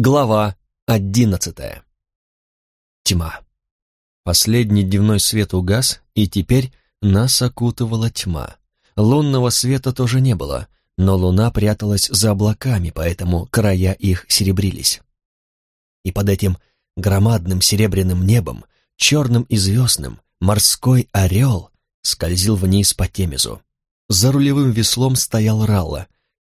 Глава одиннадцатая. Тьма. Последний дневной свет угас, и теперь нас окутывала тьма. Лунного света тоже не было, но луна пряталась за облаками, поэтому края их серебрились. И под этим громадным серебряным небом, черным и звездным, морской орел скользил вниз по Темезу. За рулевым веслом стоял Ралла.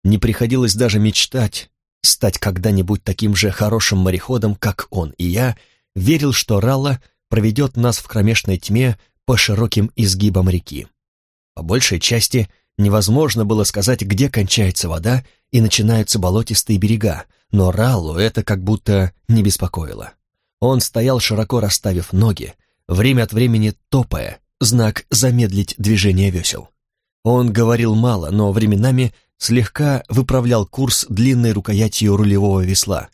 Не приходилось даже мечтать, стать когда-нибудь таким же хорошим мореходом, как он, и я верил, что Ралла проведет нас в кромешной тьме по широким изгибам реки. По большей части невозможно было сказать, где кончается вода и начинаются болотистые берега, но Раллу это как будто не беспокоило. Он стоял широко расставив ноги, время от времени топая, знак замедлить движение весел. Он говорил мало, но временами слегка выправлял курс длинной рукоятью рулевого весла,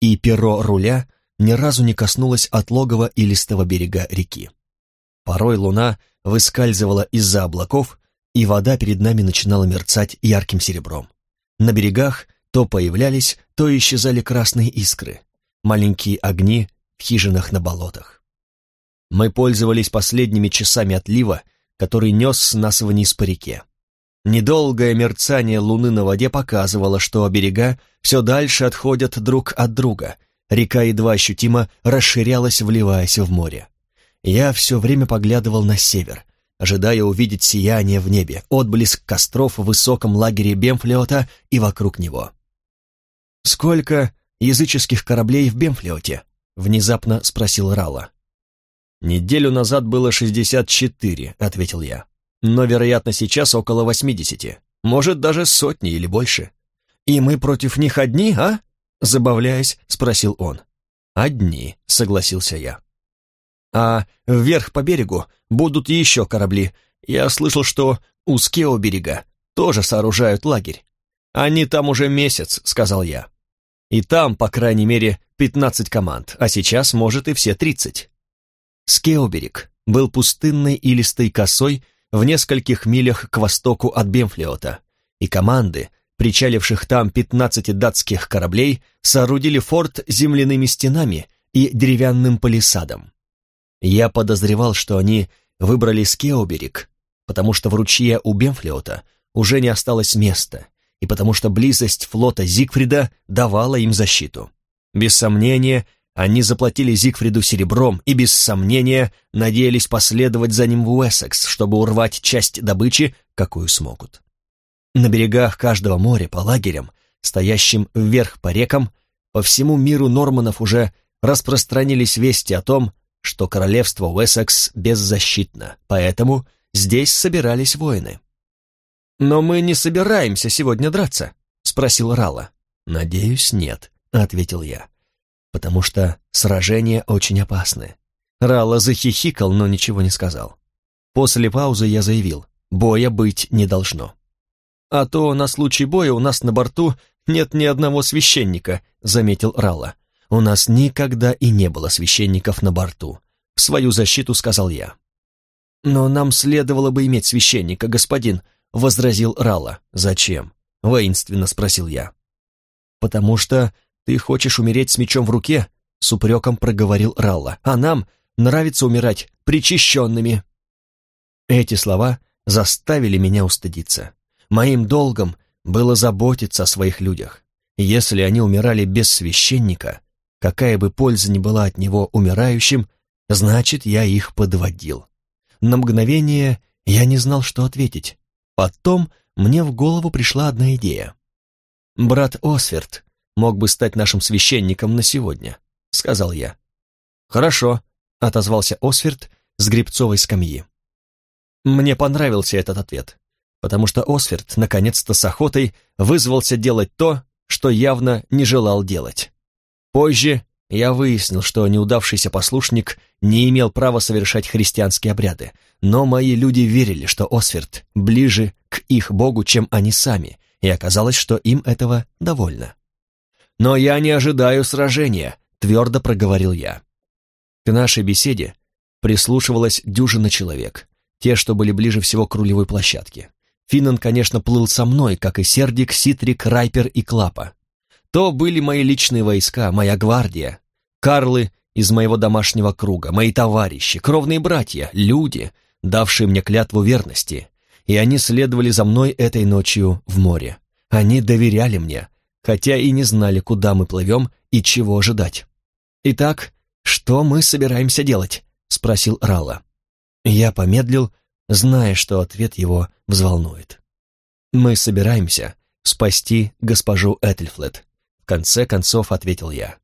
и перо руля ни разу не коснулось отлогого и листого берега реки. Порой луна выскальзывала из-за облаков, и вода перед нами начинала мерцать ярким серебром. На берегах то появлялись, то исчезали красные искры, маленькие огни в хижинах на болотах. Мы пользовались последними часами отлива, который нес нас вниз по реке. Недолгое мерцание луны на воде показывало, что берега все дальше отходят друг от друга. Река едва ощутимо расширялась, вливаясь в море. Я все время поглядывал на север, ожидая увидеть сияние в небе, отблеск костров в высоком лагере Бемфлеота и вокруг него. «Сколько языческих кораблей в Бемфлеоте?» — внезапно спросил Рала. «Неделю назад было шестьдесят четыре», — ответил я но, вероятно, сейчас около восьмидесяти, может, даже сотни или больше. И мы против них одни, а? Забавляясь, спросил он. Одни, согласился я. А вверх по берегу будут еще корабли. Я слышал, что у Скео берега тоже сооружают лагерь. Они там уже месяц, сказал я. И там, по крайней мере, пятнадцать команд, а сейчас, может, и все тридцать. Скеоберег был пустынной и листой косой, в нескольких милях к востоку от Бемфлиота, и команды, причаливших там 15 датских кораблей, соорудили форт земляными стенами и деревянным палисадом. Я подозревал, что они выбрали Скеоберег, потому что в ручье у Бемфлиота уже не осталось места, и потому что близость флота Зигфрида давала им защиту. Без сомнения, они заплатили Зигфриду серебром и, без сомнения, надеялись последовать за ним в Уэссекс, чтобы урвать часть добычи, какую смогут. На берегах каждого моря по лагерям, стоящим вверх по рекам, по всему миру Норманов уже распространились вести о том, что королевство Уэссекс беззащитно, поэтому здесь собирались воины. «Но мы не собираемся сегодня драться», — спросил Рала. «Надеюсь, нет», — ответил я потому что сражения очень опасны. Ралла захихикал, но ничего не сказал. После паузы я заявил, боя быть не должно. «А то на случай боя у нас на борту нет ни одного священника», — заметил Ралла. «У нас никогда и не было священников на борту», — в свою защиту сказал я. «Но нам следовало бы иметь священника, господин», — возразил Ралла. «Зачем?» — воинственно спросил я. «Потому что «Ты хочешь умереть с мечом в руке?» — с упреком проговорил Ралла. «А нам нравится умирать причащенными». Эти слова заставили меня устыдиться. Моим долгом было заботиться о своих людях. Если они умирали без священника, какая бы польза ни была от него умирающим, значит, я их подводил. На мгновение я не знал, что ответить. Потом мне в голову пришла одна идея. Брат Осверт мог бы стать нашим священником на сегодня», — сказал я. «Хорошо», — отозвался Осферд с грибцовой скамьи. Мне понравился этот ответ, потому что Осферд наконец-то с охотой вызвался делать то, что явно не желал делать. Позже я выяснил, что неудавшийся послушник не имел права совершать христианские обряды, но мои люди верили, что Осферд ближе к их богу, чем они сами, и оказалось, что им этого довольно. «Но я не ожидаю сражения», — твердо проговорил я. К нашей беседе прислушивалась дюжина человек, те, что были ближе всего к рулевой площадке. Финнан, конечно, плыл со мной, как и Сердик, Ситрик, Райпер и Клапа. То были мои личные войска, моя гвардия, Карлы из моего домашнего круга, мои товарищи, кровные братья, люди, давшие мне клятву верности, и они следовали за мной этой ночью в море. Они доверяли мне, хотя и не знали, куда мы плывем и чего ожидать. «Итак, что мы собираемся делать?» — спросил Ралла. Я помедлил, зная, что ответ его взволнует. «Мы собираемся спасти госпожу Этельфлет», — в конце концов ответил я.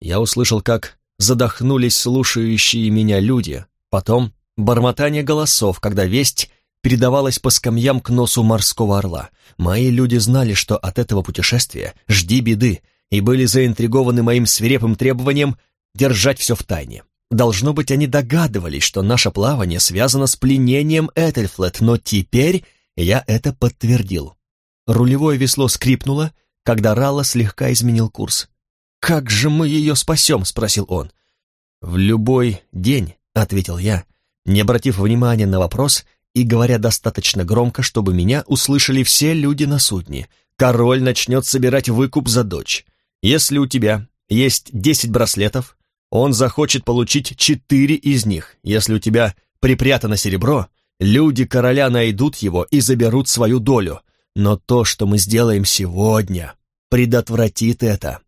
Я услышал, как задохнулись слушающие меня люди, потом бормотание голосов, когда весть передавалась по скамьям к носу морского орла. Мои люди знали, что от этого путешествия жди беды, и были заинтригованы моим свирепым требованием держать все в тайне. Должно быть, они догадывались, что наше плавание связано с пленением Этельфлет, но теперь я это подтвердил. Рулевое весло скрипнуло, когда Ралла слегка изменил курс. «Как же мы ее спасем?» — спросил он. «В любой день», — ответил я, не обратив внимания на вопрос и говоря достаточно громко, чтобы меня услышали все люди на судне. «Король начнет собирать выкуп за дочь. Если у тебя есть десять браслетов, он захочет получить четыре из них. Если у тебя припрятано серебро, люди короля найдут его и заберут свою долю. Но то, что мы сделаем сегодня, предотвратит это.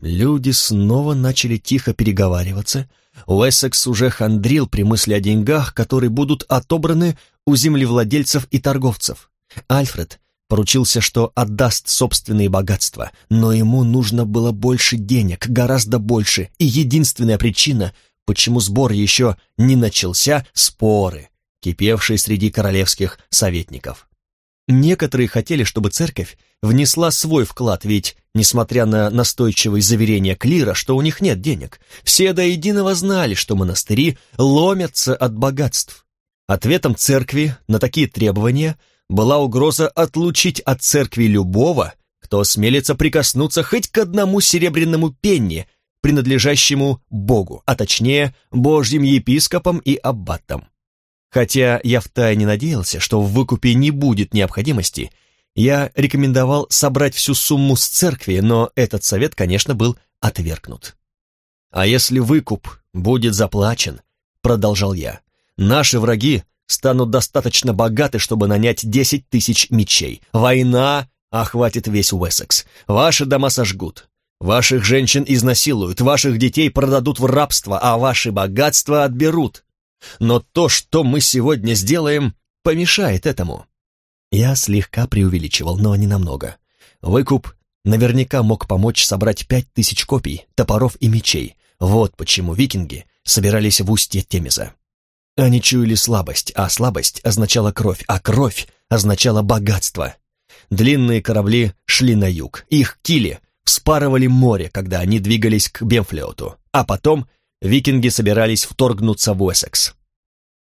Люди снова начали тихо переговариваться. Уэссекс уже хандрил при мысли о деньгах, которые будут отобраны у землевладельцев и торговцев. Альфред поручился, что отдаст собственные богатства, но ему нужно было больше денег, гораздо больше, и единственная причина, почему сбор еще не начался, споры, кипевшие среди королевских советников. Некоторые хотели, чтобы церковь внесла свой вклад, ведь, несмотря на настойчивые заверения клира, что у них нет денег, все до единого знали, что монастыри ломятся от богатств. Ответом церкви на такие требования была угроза отлучить от церкви любого, кто осмелится прикоснуться хоть к одному серебряному пенни, принадлежащему Богу, а точнее Божьим епископам и аббатам. Хотя я втайне надеялся, что в выкупе не будет необходимости, я рекомендовал собрать всю сумму с церкви, но этот совет, конечно, был отвергнут. «А если выкуп будет заплачен», — продолжал я, — «наши враги станут достаточно богаты, чтобы нанять десять тысяч мечей. Война охватит весь Уэссекс. Ваши дома сожгут. Ваших женщин изнасилуют, ваших детей продадут в рабство, а ваши богатства отберут. Но то, что мы сегодня сделаем, помешает этому. Я слегка преувеличивал, но не намного. Выкуп наверняка мог помочь собрать пять тысяч копий, топоров и мечей. Вот почему викинги собирались в устье Темеза. Они чуяли слабость, а слабость означала кровь, а кровь означала богатство. Длинные корабли шли на юг, их кили вспарывали море, когда они двигались к Бемфлеоту, а потом викинги собирались вторгнуться в Уэссекс.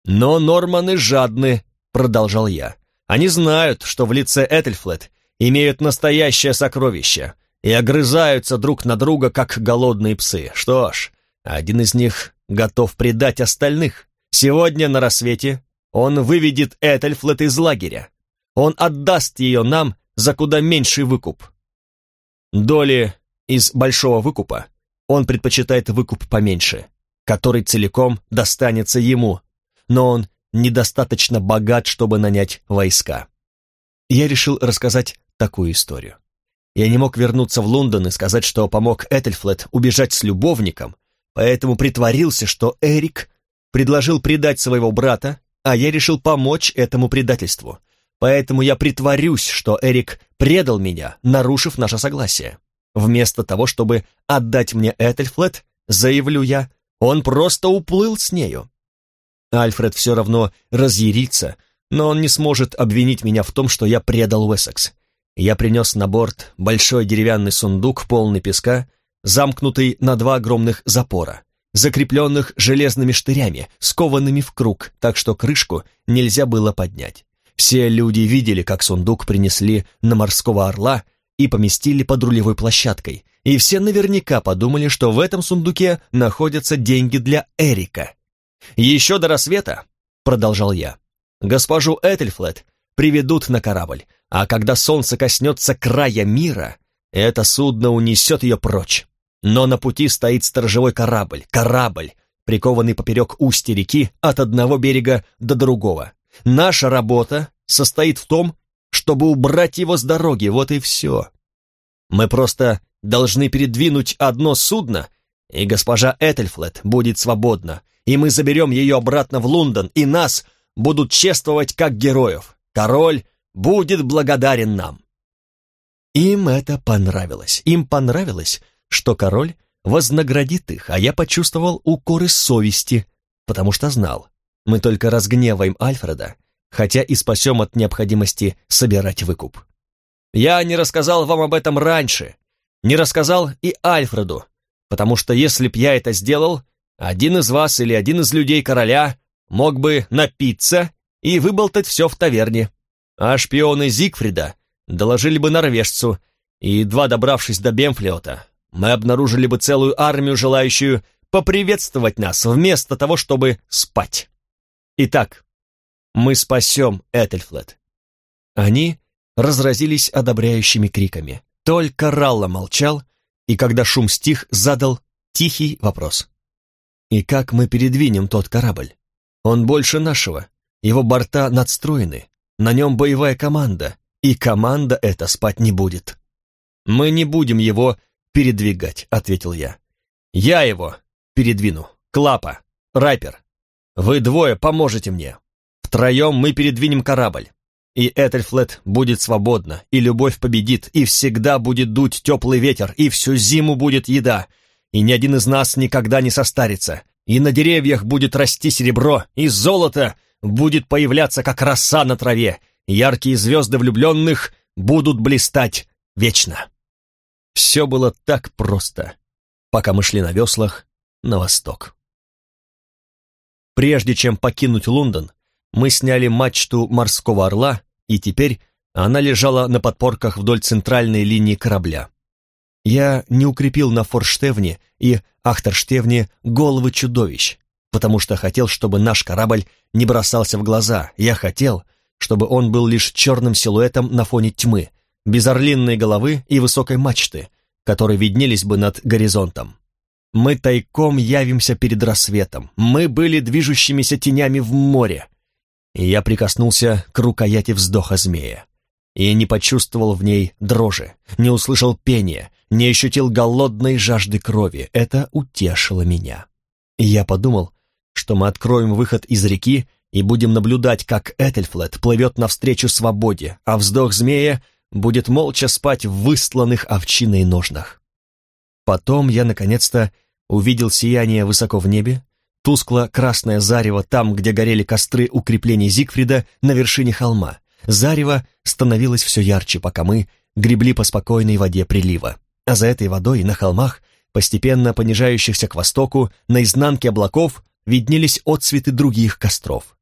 «Но норманы жадны», — продолжал я. «Они знают, что в лице Этельфлет имеют настоящее сокровище и огрызаются друг на друга, как голодные псы. Что ж, один из них готов предать остальных. Сегодня на рассвете он выведет Этельфлет из лагеря. Он отдаст ее нам за куда меньший выкуп. Доли из большого выкупа он предпочитает выкуп поменьше, который целиком достанется ему, но он недостаточно богат, чтобы нанять войска. Я решил рассказать такую историю. Я не мог вернуться в Лондон и сказать, что помог Этельфлет убежать с любовником, поэтому притворился, что Эрик предложил предать своего брата, а я решил помочь этому предательству. Поэтому я притворюсь, что Эрик предал меня, нарушив наше согласие. Вместо того, чтобы отдать мне Этельфлет, заявлю я, он просто уплыл с нею. Альфред все равно разъярится, но он не сможет обвинить меня в том, что я предал Уэссекс. Я принес на борт большой деревянный сундук, полный песка, замкнутый на два огромных запора, закрепленных железными штырями, скованными в круг, так что крышку нельзя было поднять. Все люди видели, как сундук принесли на морского орла и поместили под рулевой площадкой, и все наверняка подумали, что в этом сундуке находятся деньги для Эрика. «Еще до рассвета», — продолжал я, — «госпожу Этельфлет приведут на корабль, а когда солнце коснется края мира, это судно унесет ее прочь. Но на пути стоит сторожевой корабль, корабль, прикованный поперек устья реки от одного берега до другого. Наша работа состоит в том, чтобы убрать его с дороги, вот и все. Мы просто должны передвинуть одно судно, и госпожа Этельфлет будет свободна, и мы заберем ее обратно в Лондон, и нас будут чествовать как героев. Король будет благодарен нам. Им это понравилось. Им понравилось, что король вознаградит их, а я почувствовал укоры совести, потому что знал, мы только разгневаем Альфреда, хотя и спасем от необходимости собирать выкуп. Я не рассказал вам об этом раньше, не рассказал и Альфреду, потому что если б я это сделал, один из вас или один из людей короля мог бы напиться и выболтать все в таверне, а шпионы Зигфрида доложили бы норвежцу, и, едва добравшись до Бемфлиота, мы обнаружили бы целую армию, желающую поприветствовать нас, вместо того, чтобы спать. Итак, мы спасем Этельфлет. Они разразились одобряющими криками. Только Ралла молчал, и когда шум стих, задал тихий вопрос. «И как мы передвинем тот корабль? Он больше нашего, его борта надстроены, на нем боевая команда, и команда эта спать не будет». «Мы не будем его передвигать», — ответил я. «Я его передвину. Клапа, Райпер, вы двое поможете мне. Втроем мы передвинем корабль. И Этельфлет будет свободна, и любовь победит, и всегда будет дуть теплый ветер, и всю зиму будет еда, и ни один из нас никогда не состарится, и на деревьях будет расти серебро, и золото будет появляться, как роса на траве, яркие звезды влюбленных будут блистать вечно. Все было так просто, пока мы шли на веслах на восток. Прежде чем покинуть Лондон, мы сняли мачту морского орла, и теперь она лежала на подпорках вдоль центральной линии корабля. Я не укрепил на форштевне и ахтерштевне головы чудовищ, потому что хотел, чтобы наш корабль не бросался в глаза. Я хотел, чтобы он был лишь черным силуэтом на фоне тьмы, без орлинной головы и высокой мачты, которые виднелись бы над горизонтом. Мы тайком явимся перед рассветом. Мы были движущимися тенями в море. Я прикоснулся к рукояти вздоха змея. И не почувствовал в ней дрожи, не услышал пения, не ощутил голодной жажды крови. Это утешило меня. Я подумал, что мы откроем выход из реки и будем наблюдать, как Этельфлет плывет навстречу свободе, а вздох змея будет молча спать в выстланных овчиной ножнах. Потом я, наконец-то, увидел сияние высоко в небе, тускло-красное зарево там, где горели костры укреплений Зигфрида на вершине холма. Зарево становилось все ярче, пока мы гребли по спокойной воде прилива. А за этой водой на холмах, постепенно понижающихся к востоку, на изнанке облаков виднелись отцветы других костров.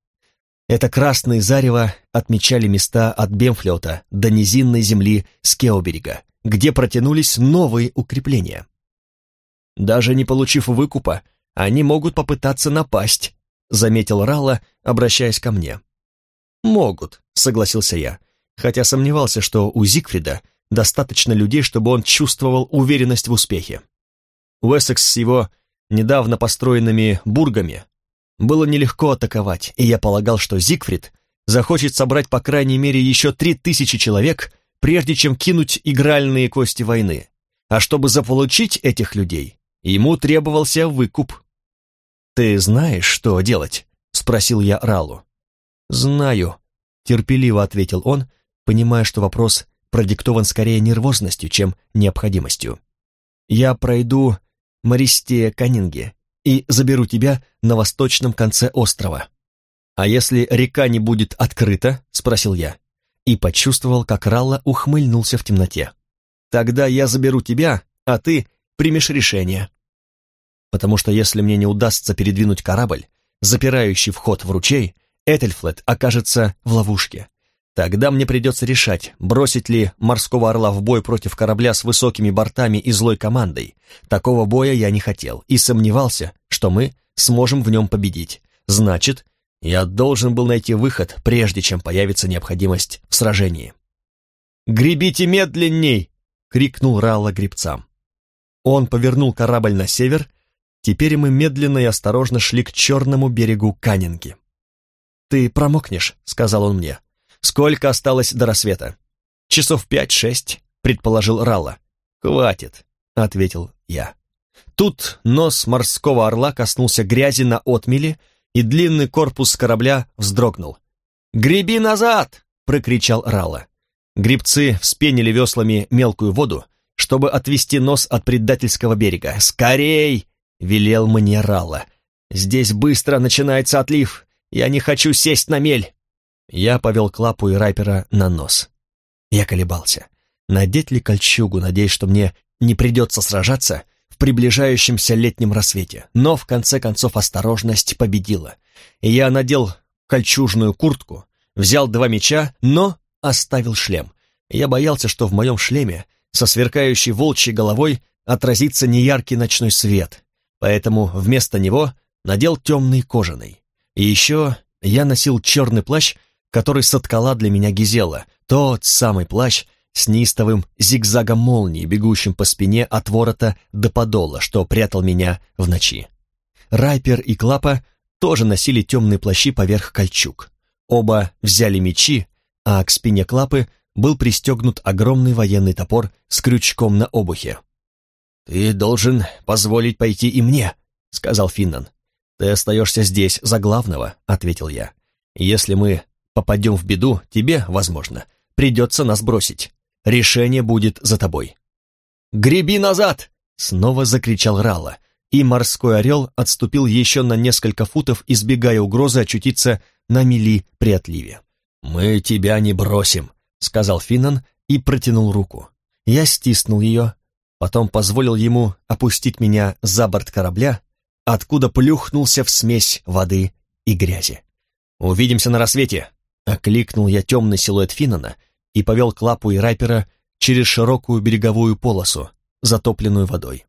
Это красные зарево отмечали места от Бемфлета до низинной земли Скеоберега, где протянулись новые укрепления. Даже не получив выкупа, они могут попытаться напасть», — заметил Ралла, обращаясь ко мне. «Могут», — согласился я, хотя сомневался, что у Зигфрида достаточно людей, чтобы он чувствовал уверенность в успехе. Уэссекс с его недавно построенными бургами было нелегко атаковать, и я полагал, что Зигфрид захочет собрать по крайней мере еще три тысячи человек, прежде чем кинуть игральные кости войны. А чтобы заполучить этих людей, ему требовался выкуп. «Ты знаешь, что делать?» — спросил я Ралу. «Знаю», — терпеливо ответил он, понимая, что вопрос продиктован скорее нервозностью, чем необходимостью. «Я пройду Мористея Каннинге и заберу тебя на восточном конце острова». «А если река не будет открыта?» — спросил я. И почувствовал, как Ралла ухмыльнулся в темноте. «Тогда я заберу тебя, а ты примешь решение» потому что если мне не удастся передвинуть корабль, запирающий вход в ручей, Этельфлет окажется в ловушке. Тогда мне придется решать, бросить ли морского орла в бой против корабля с высокими бортами и злой командой. Такого боя я не хотел и сомневался, что мы сможем в нем победить. Значит, я должен был найти выход, прежде чем появится необходимость в сражении. «Гребите медленней!» — крикнул Ралла гребцам. Он повернул корабль на север, теперь мы медленно и осторожно шли к черному берегу Канинги. «Ты промокнешь», — сказал он мне. «Сколько осталось до рассвета?» «Часов пять-шесть», — предположил Ралла. «Хватит», — ответил я. Тут нос морского орла коснулся грязи на отмеле, и длинный корпус корабля вздрогнул. «Греби назад!» — прокричал Ралла. Грибцы вспенили веслами мелкую воду, чтобы отвести нос от предательского берега. «Скорей!» — велел мне Ралла. «Здесь быстро начинается отлив. Я не хочу сесть на мель!» Я повел Клапу и Райпера на нос. Я колебался. Надеть ли кольчугу, надеясь, что мне не придется сражаться в приближающемся летнем рассвете. Но, в конце концов, осторожность победила. И я надел кольчужную куртку, взял два меча, но оставил шлем. Я боялся, что в моем шлеме со сверкающей волчьей головой отразится неяркий ночной свет, поэтому вместо него надел темный кожаный. И еще я носил черный плащ, который соткала для меня Гизела, тот самый плащ с неистовым зигзагом молнии, бегущим по спине от ворота до подола, что прятал меня в ночи. Райпер и Клапа тоже носили темные плащи поверх кольчуг. Оба взяли мечи, а к спине Клапы был пристегнут огромный военный топор с крючком на обухе. «Ты должен позволить пойти и мне», — сказал Финнан. «Ты остаешься здесь за главного», — ответил я. «Если мы попадем в беду, тебе, возможно, придется нас бросить. Решение будет за тобой». «Греби назад!» — снова закричал Ралла, и морской орел отступил еще на несколько футов, избегая угрозы очутиться на мели при отливе. «Мы тебя не бросим», — сказал Финнан и протянул руку. Я стиснул ее, потом позволил ему опустить меня за борт корабля, откуда плюхнулся в смесь воды и грязи. «Увидимся на рассвете!» — окликнул я темный силуэт Финнана и повел Клапу и Райпера через широкую береговую полосу, затопленную водой.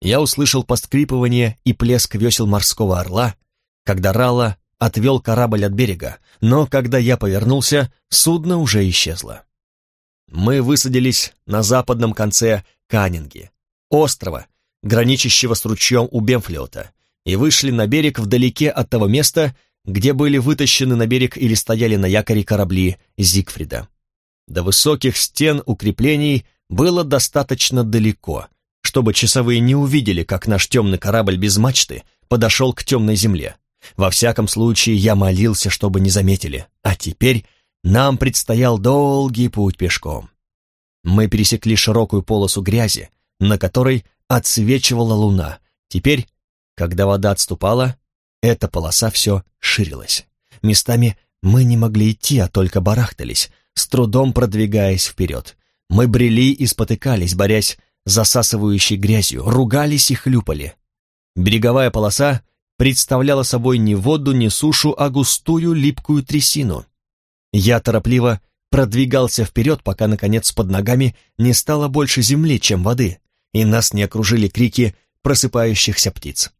Я услышал поскрипывание и плеск весел морского орла, когда Рала отвел корабль от берега, но когда я повернулся, судно уже исчезло. Мы высадились на западном конце Канинги, острова, граничащего с ручьем у Бемфлиота, и вышли на берег вдалеке от того места, где были вытащены на берег или стояли на якоре корабли Зигфрида. До высоких стен укреплений было достаточно далеко, чтобы часовые не увидели, как наш темный корабль без мачты подошел к темной земле. Во всяком случае, я молился, чтобы не заметили, а теперь нам предстоял долгий путь пешком. Мы пересекли широкую полосу грязи, на которой отсвечивала луна. Теперь, когда вода отступала, эта полоса все ширилась. Местами мы не могли идти, а только барахтались, с трудом продвигаясь вперед. Мы брели и спотыкались, борясь с засасывающей грязью, ругались и хлюпали. Береговая полоса представляла собой не воду, не сушу, а густую липкую трясину. Я торопливо продвигался вперед, пока, наконец, под ногами не стало больше земли, чем воды, и нас не окружили крики просыпающихся птиц.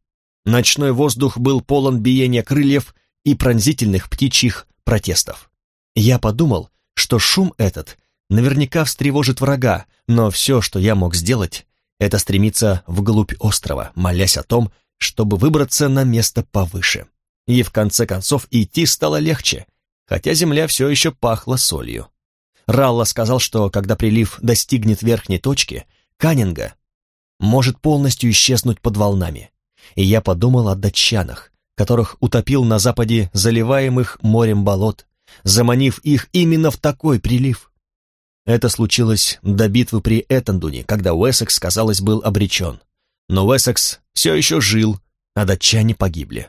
Ночной воздух был полон биения крыльев и пронзительных птичьих протестов. Я подумал, что шум этот наверняка встревожит врага, но все, что я мог сделать, это стремиться вглубь острова, молясь о том, чтобы выбраться на место повыше. И в конце концов идти стало легче, хотя земля все еще пахла солью. Ралла сказал, что когда прилив достигнет верхней точки, Каннинга может полностью исчезнуть под волнами. И я подумал о датчанах, которых утопил на западе заливаемых морем болот, заманив их именно в такой прилив. Это случилось до битвы при Этандуне, когда Уэссекс, казалось, был обречен. Но Уэссекс все еще жил, а датчане погибли.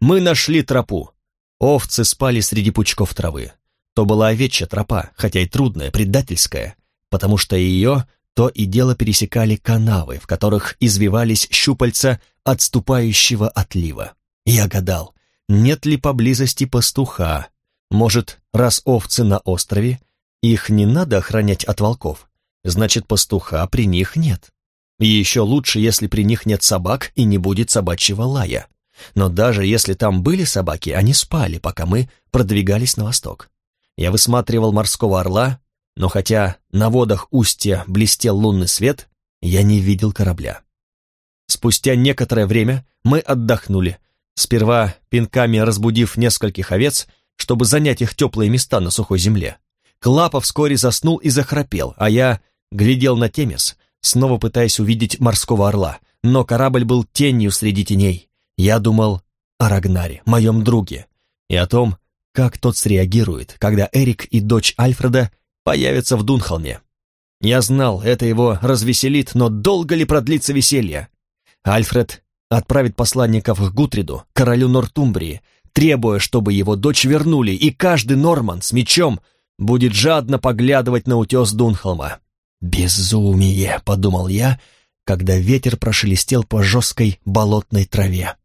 Мы нашли тропу. Овцы спали среди пучков травы. То была овечья тропа, хотя и трудная, предательская, потому что ее то и дело пересекали канавы, в которых извивались щупальца отступающего отлива. Я гадал, нет ли поблизости пастуха, может, раз овцы на острове, их не надо охранять от волков, значит, пастуха при них нет. И еще лучше, если при них нет собак и не будет собачьего лая. Но даже если там были собаки, они спали, пока мы продвигались на восток. Я высматривал морского орла, но хотя на водах устья блестел лунный свет, я не видел корабля. Спустя некоторое время мы отдохнули, сперва пинками разбудив нескольких овец, чтобы занять их теплые места на сухой земле. Клапа вскоре заснул и захрапел, а я глядел на Темес, снова пытаясь увидеть морского орла, но корабль был тенью среди теней. Я думал о Рагнаре, моем друге, и о том, как тот среагирует, когда Эрик и дочь Альфреда появятся в Дунхолме. Я знал, это его развеселит, но долго ли продлится веселье? Альфред отправит посланников к Гутриду, королю Нортумбрии, требуя, чтобы его дочь вернули, и каждый Норман с мечом будет жадно поглядывать на утес Дунхолма. «Безумие!» — подумал я, когда ветер прошелестел по жесткой болотной траве.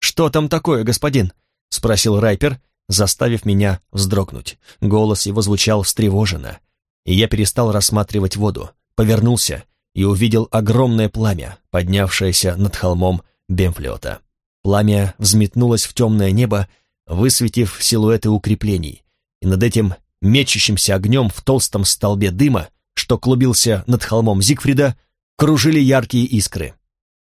«Что там такое, господин?» — спросил Райпер, заставив меня вздрогнуть. Голос его звучал встревоженно, и я перестал рассматривать воду, повернулся и увидел огромное пламя, поднявшееся над холмом Бемфлета. Пламя взметнулось в темное небо, высветив силуэты укреплений, и над этим мечущимся огнем в толстом столбе дыма, что клубился над холмом Зигфрида, кружили яркие искры.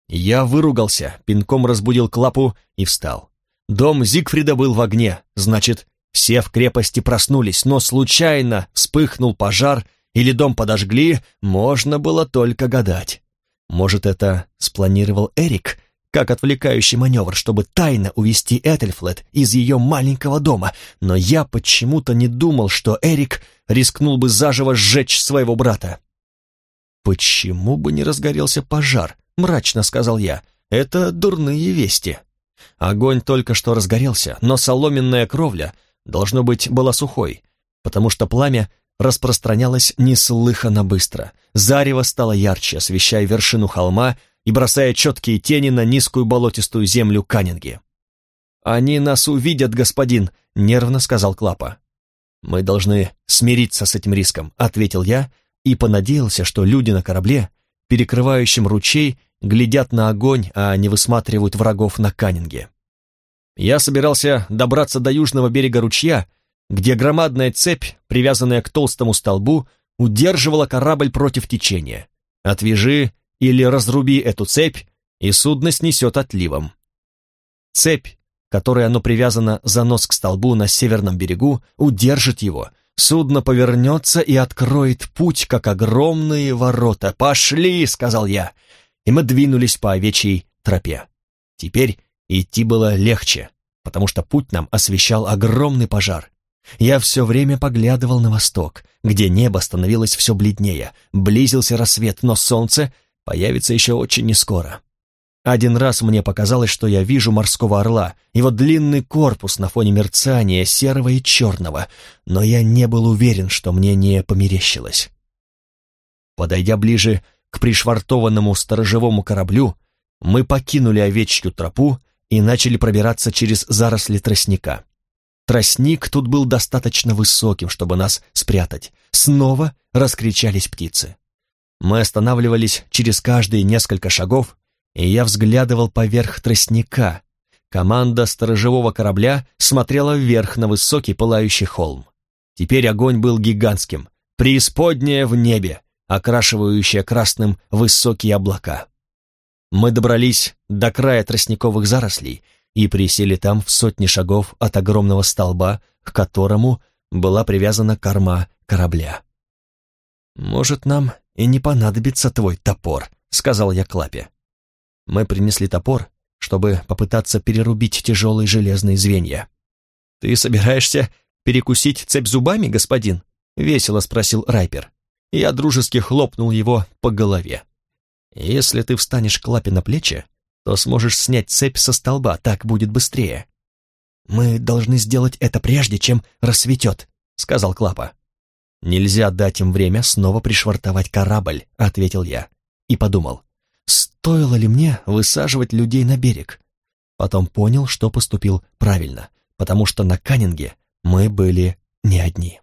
Я выругался, пинком разбудил Клапу и встал. Дом Зигфрида был в огне, значит, все в крепости проснулись, но случайно вспыхнул пожар или дом подожгли, можно было только гадать. Может, это спланировал Эрик, как отвлекающий маневр, чтобы тайно увести Этельфлет из ее маленького дома, но я почему-то не думал, что Эрик рискнул бы заживо сжечь своего брата. «Почему бы не разгорелся пожар?» — мрачно сказал я. «Это дурные вести». Огонь только что разгорелся, но соломенная кровля, должно быть, была сухой, потому что пламя распространялось неслыханно быстро. Зарево стало ярче, освещая вершину холма и бросая четкие тени на низкую болотистую землю Каннинги. «Они нас увидят, господин», — нервно сказал Клапа. «Мы должны смириться с этим риском», — ответил я и понадеялся, что люди на корабле, перекрывающем ручей, глядят на огонь, а не высматривают врагов на Каннинге. Я собирался добраться до южного берега ручья, где громадная цепь, привязанная к толстому столбу, удерживала корабль против течения. Отвяжи или разруби эту цепь, и судно снесет отливом. Цепь, которой оно привязано за нос к столбу на северном берегу, удержит его. Судно повернется и откроет путь, как огромные ворота. «Пошли!» — сказал я и мы двинулись по овечьей тропе. Теперь идти было легче, потому что путь нам освещал огромный пожар. Я все время поглядывал на восток, где небо становилось все бледнее, близился рассвет, но солнце появится еще очень нескоро. Один раз мне показалось, что я вижу морского орла, его длинный корпус на фоне мерцания серого и черного, но я не был уверен, что мне не померещилось. Подойдя ближе к пришвартованному сторожевому кораблю, мы покинули овечью тропу и начали пробираться через заросли тростника. Тростник тут был достаточно высоким, чтобы нас спрятать. Снова раскричались птицы. Мы останавливались через каждые несколько шагов, и я взглядывал поверх тростника. Команда сторожевого корабля смотрела вверх на высокий пылающий холм. Теперь огонь был гигантским, преисподняя в небе, окрашивающая красным высокие облака. Мы добрались до края тростниковых зарослей и присели там в сотни шагов от огромного столба, к которому была привязана корма корабля. «Может, нам и не понадобится твой топор», — сказал я Клапе. Мы принесли топор, чтобы попытаться перерубить тяжелые железные звенья. «Ты собираешься перекусить цепь зубами, господин?» — весело спросил Райпер. Я дружески хлопнул его по голове. «Если ты встанешь к лапе на плечи, то сможешь снять цепь со столба, так будет быстрее». «Мы должны сделать это прежде, чем рассветет», — сказал Клапа. «Нельзя дать им время снова пришвартовать корабль», — ответил я. И подумал, стоило ли мне высаживать людей на берег. Потом понял, что поступил правильно, потому что на Каннинге мы были не одни.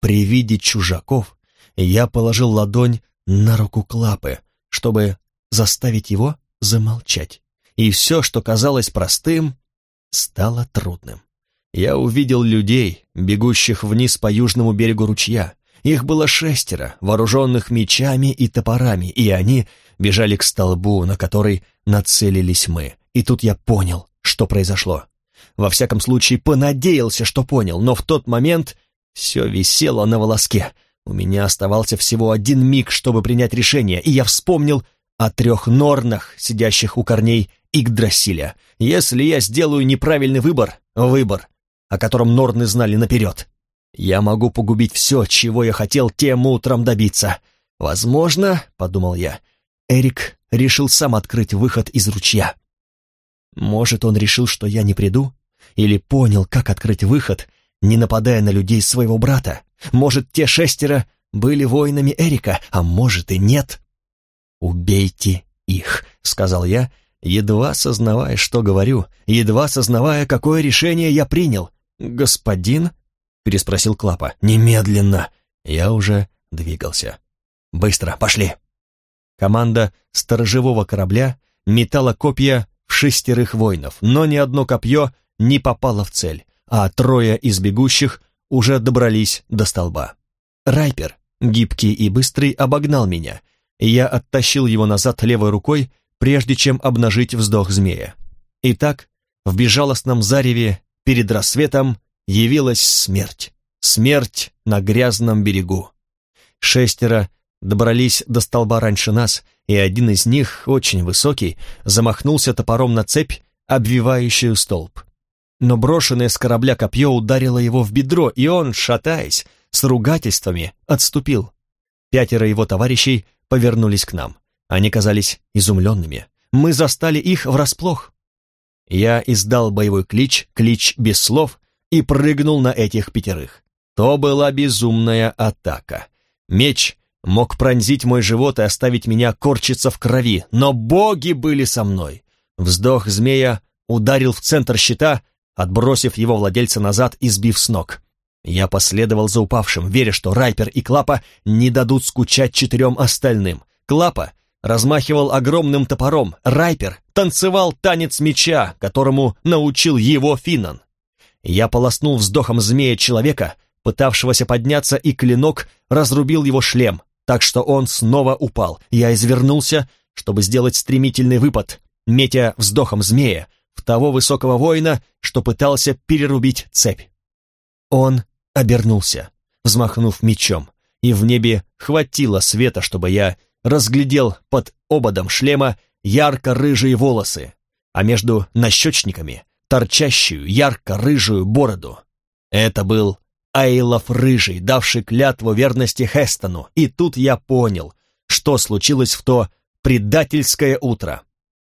При виде чужаков я положил ладонь на руку Клапы, чтобы заставить его замолчать. И все, что казалось простым, стало трудным. Я увидел людей, бегущих вниз по южному берегу ручья. Их было шестеро, вооруженных мечами и топорами, и они бежали к столбу, на который нацелились мы. И тут я понял, что произошло. Во всяком случае, понадеялся, что понял, но в тот момент все висело на волоске. У меня оставался всего один миг, чтобы принять решение, и я вспомнил о трех норнах, сидящих у корней Игдрасиля. Если я сделаю неправильный выбор, выбор, о котором норны знали наперед, я могу погубить все, чего я хотел тем утром добиться. Возможно, — подумал я, — Эрик решил сам открыть выход из ручья. Может, он решил, что я не приду? Или понял, как открыть выход, не нападая на людей своего брата? Может, те шестеро были воинами Эрика, а может и нет? «Убейте их», — сказал я, едва сознавая, что говорю, едва сознавая, какое решение я принял. «Господин?» — переспросил Клапа. «Немедленно!» Я уже двигался. «Быстро, пошли!» Команда сторожевого корабля метала копья в шестерых воинов, но ни одно копье не попало в цель, а трое из бегущих уже добрались до столба. Райпер, гибкий и быстрый, обогнал меня, и я оттащил его назад левой рукой, прежде чем обнажить вздох змея. Итак, в безжалостном зареве перед рассветом явилась смерть. Смерть на грязном берегу. Шестеро добрались до столба раньше нас, и один из них, очень высокий, замахнулся топором на цепь, обвивающую столб. Но брошенное с корабля копье ударило его в бедро, и он, шатаясь, с ругательствами, отступил. Пятеро его товарищей повернулись к нам. Они казались изумленными. Мы застали их врасплох. Я издал боевой клич, клич без слов, и прыгнул на этих пятерых. То была безумная атака. Меч мог пронзить мой живот и оставить меня корчиться в крови, но боги были со мной. Вздох змея ударил в центр щита, отбросив его владельца назад и сбив с ног. Я последовал за упавшим, веря, что Райпер и Клапа не дадут скучать четырем остальным. Клапа размахивал огромным топором, Райпер танцевал танец меча, которому научил его Финнан. Я полоснул вздохом змея человека, пытавшегося подняться, и клинок разрубил его шлем, так что он снова упал. Я извернулся, чтобы сделать стремительный выпад, метя вздохом змея в того высокого воина, что пытался перерубить цепь. Он обернулся, взмахнув мечом, и в небе хватило света, чтобы я разглядел под ободом шлема ярко-рыжие волосы, а между нащечниками торчащую ярко-рыжую бороду. Это был Айлов Рыжий, давший клятву верности Хестону, и тут я понял, что случилось в то предательское утро.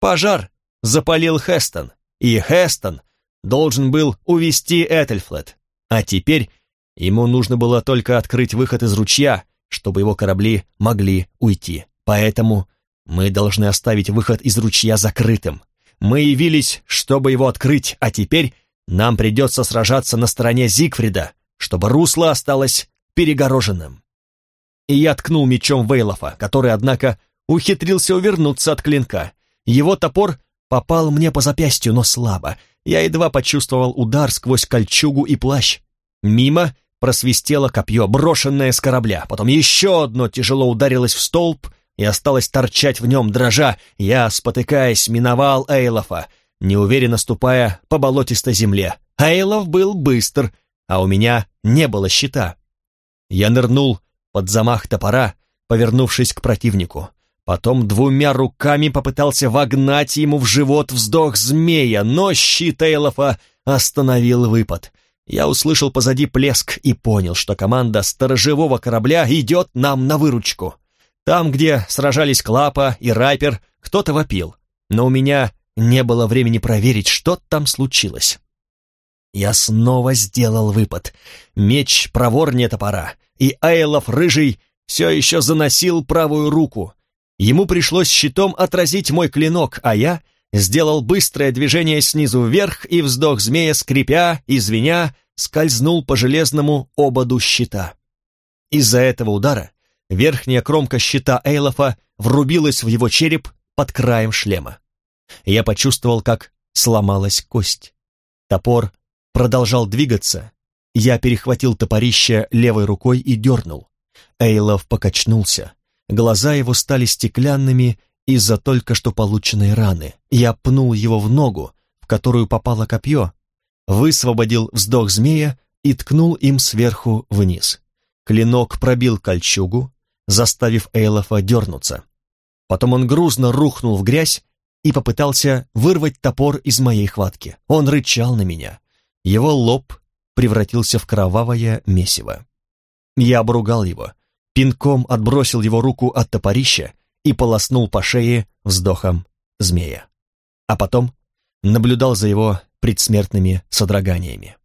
Пожар запалил Хестон, и Хестон должен был увести Этельфлет, а теперь ему нужно было только открыть выход из ручья, чтобы его корабли могли уйти. Поэтому мы должны оставить выход из ручья закрытым. Мы явились, чтобы его открыть, а теперь нам придется сражаться на стороне Зигфрида, чтобы русло осталось перегороженным. И я ткнул мечом Вейлофа, который, однако, ухитрился увернуться от клинка. Его топор попал мне по запястью, но слабо. Я едва почувствовал удар сквозь кольчугу и плащ. Мимо просвистело копье, брошенное с корабля. Потом еще одно тяжело ударилось в столб, и осталось торчать в нем дрожа, я, спотыкаясь, миновал Эйлофа, неуверенно ступая по болотистой земле. Эйлов был быстр, а у меня не было щита. Я нырнул под замах топора, повернувшись к противнику. Потом двумя руками попытался вогнать ему в живот вздох змея, но щит Эйлофа остановил выпад. Я услышал позади плеск и понял, что команда сторожевого корабля идет нам на выручку. Там, где сражались Клапа и Райпер, кто-то вопил, но у меня не было времени проверить, что там случилось. Я снова сделал выпад. Меч проворнее топора, и Айлов Рыжий все еще заносил правую руку. Ему пришлось щитом отразить мой клинок, а я сделал быстрое движение снизу вверх, и вздох змея, скрипя и звеня, скользнул по железному ободу щита. Из-за этого удара верхняя кромка щита Эйлофа врубилась в его череп под краем шлема. Я почувствовал, как сломалась кость. Топор продолжал двигаться. Я перехватил топорище левой рукой и дернул. Эйлов покачнулся. Глаза его стали стеклянными из-за только что полученной раны. Я пнул его в ногу, в которую попало копье, высвободил вздох змея и ткнул им сверху вниз. Клинок пробил кольчугу, заставив Эйлофа дернуться. Потом он грузно рухнул в грязь и попытался вырвать топор из моей хватки. Он рычал на меня. Его лоб превратился в кровавое месиво. Я обругал его, пинком отбросил его руку от топорища и полоснул по шее вздохом змея. А потом наблюдал за его предсмертными содроганиями.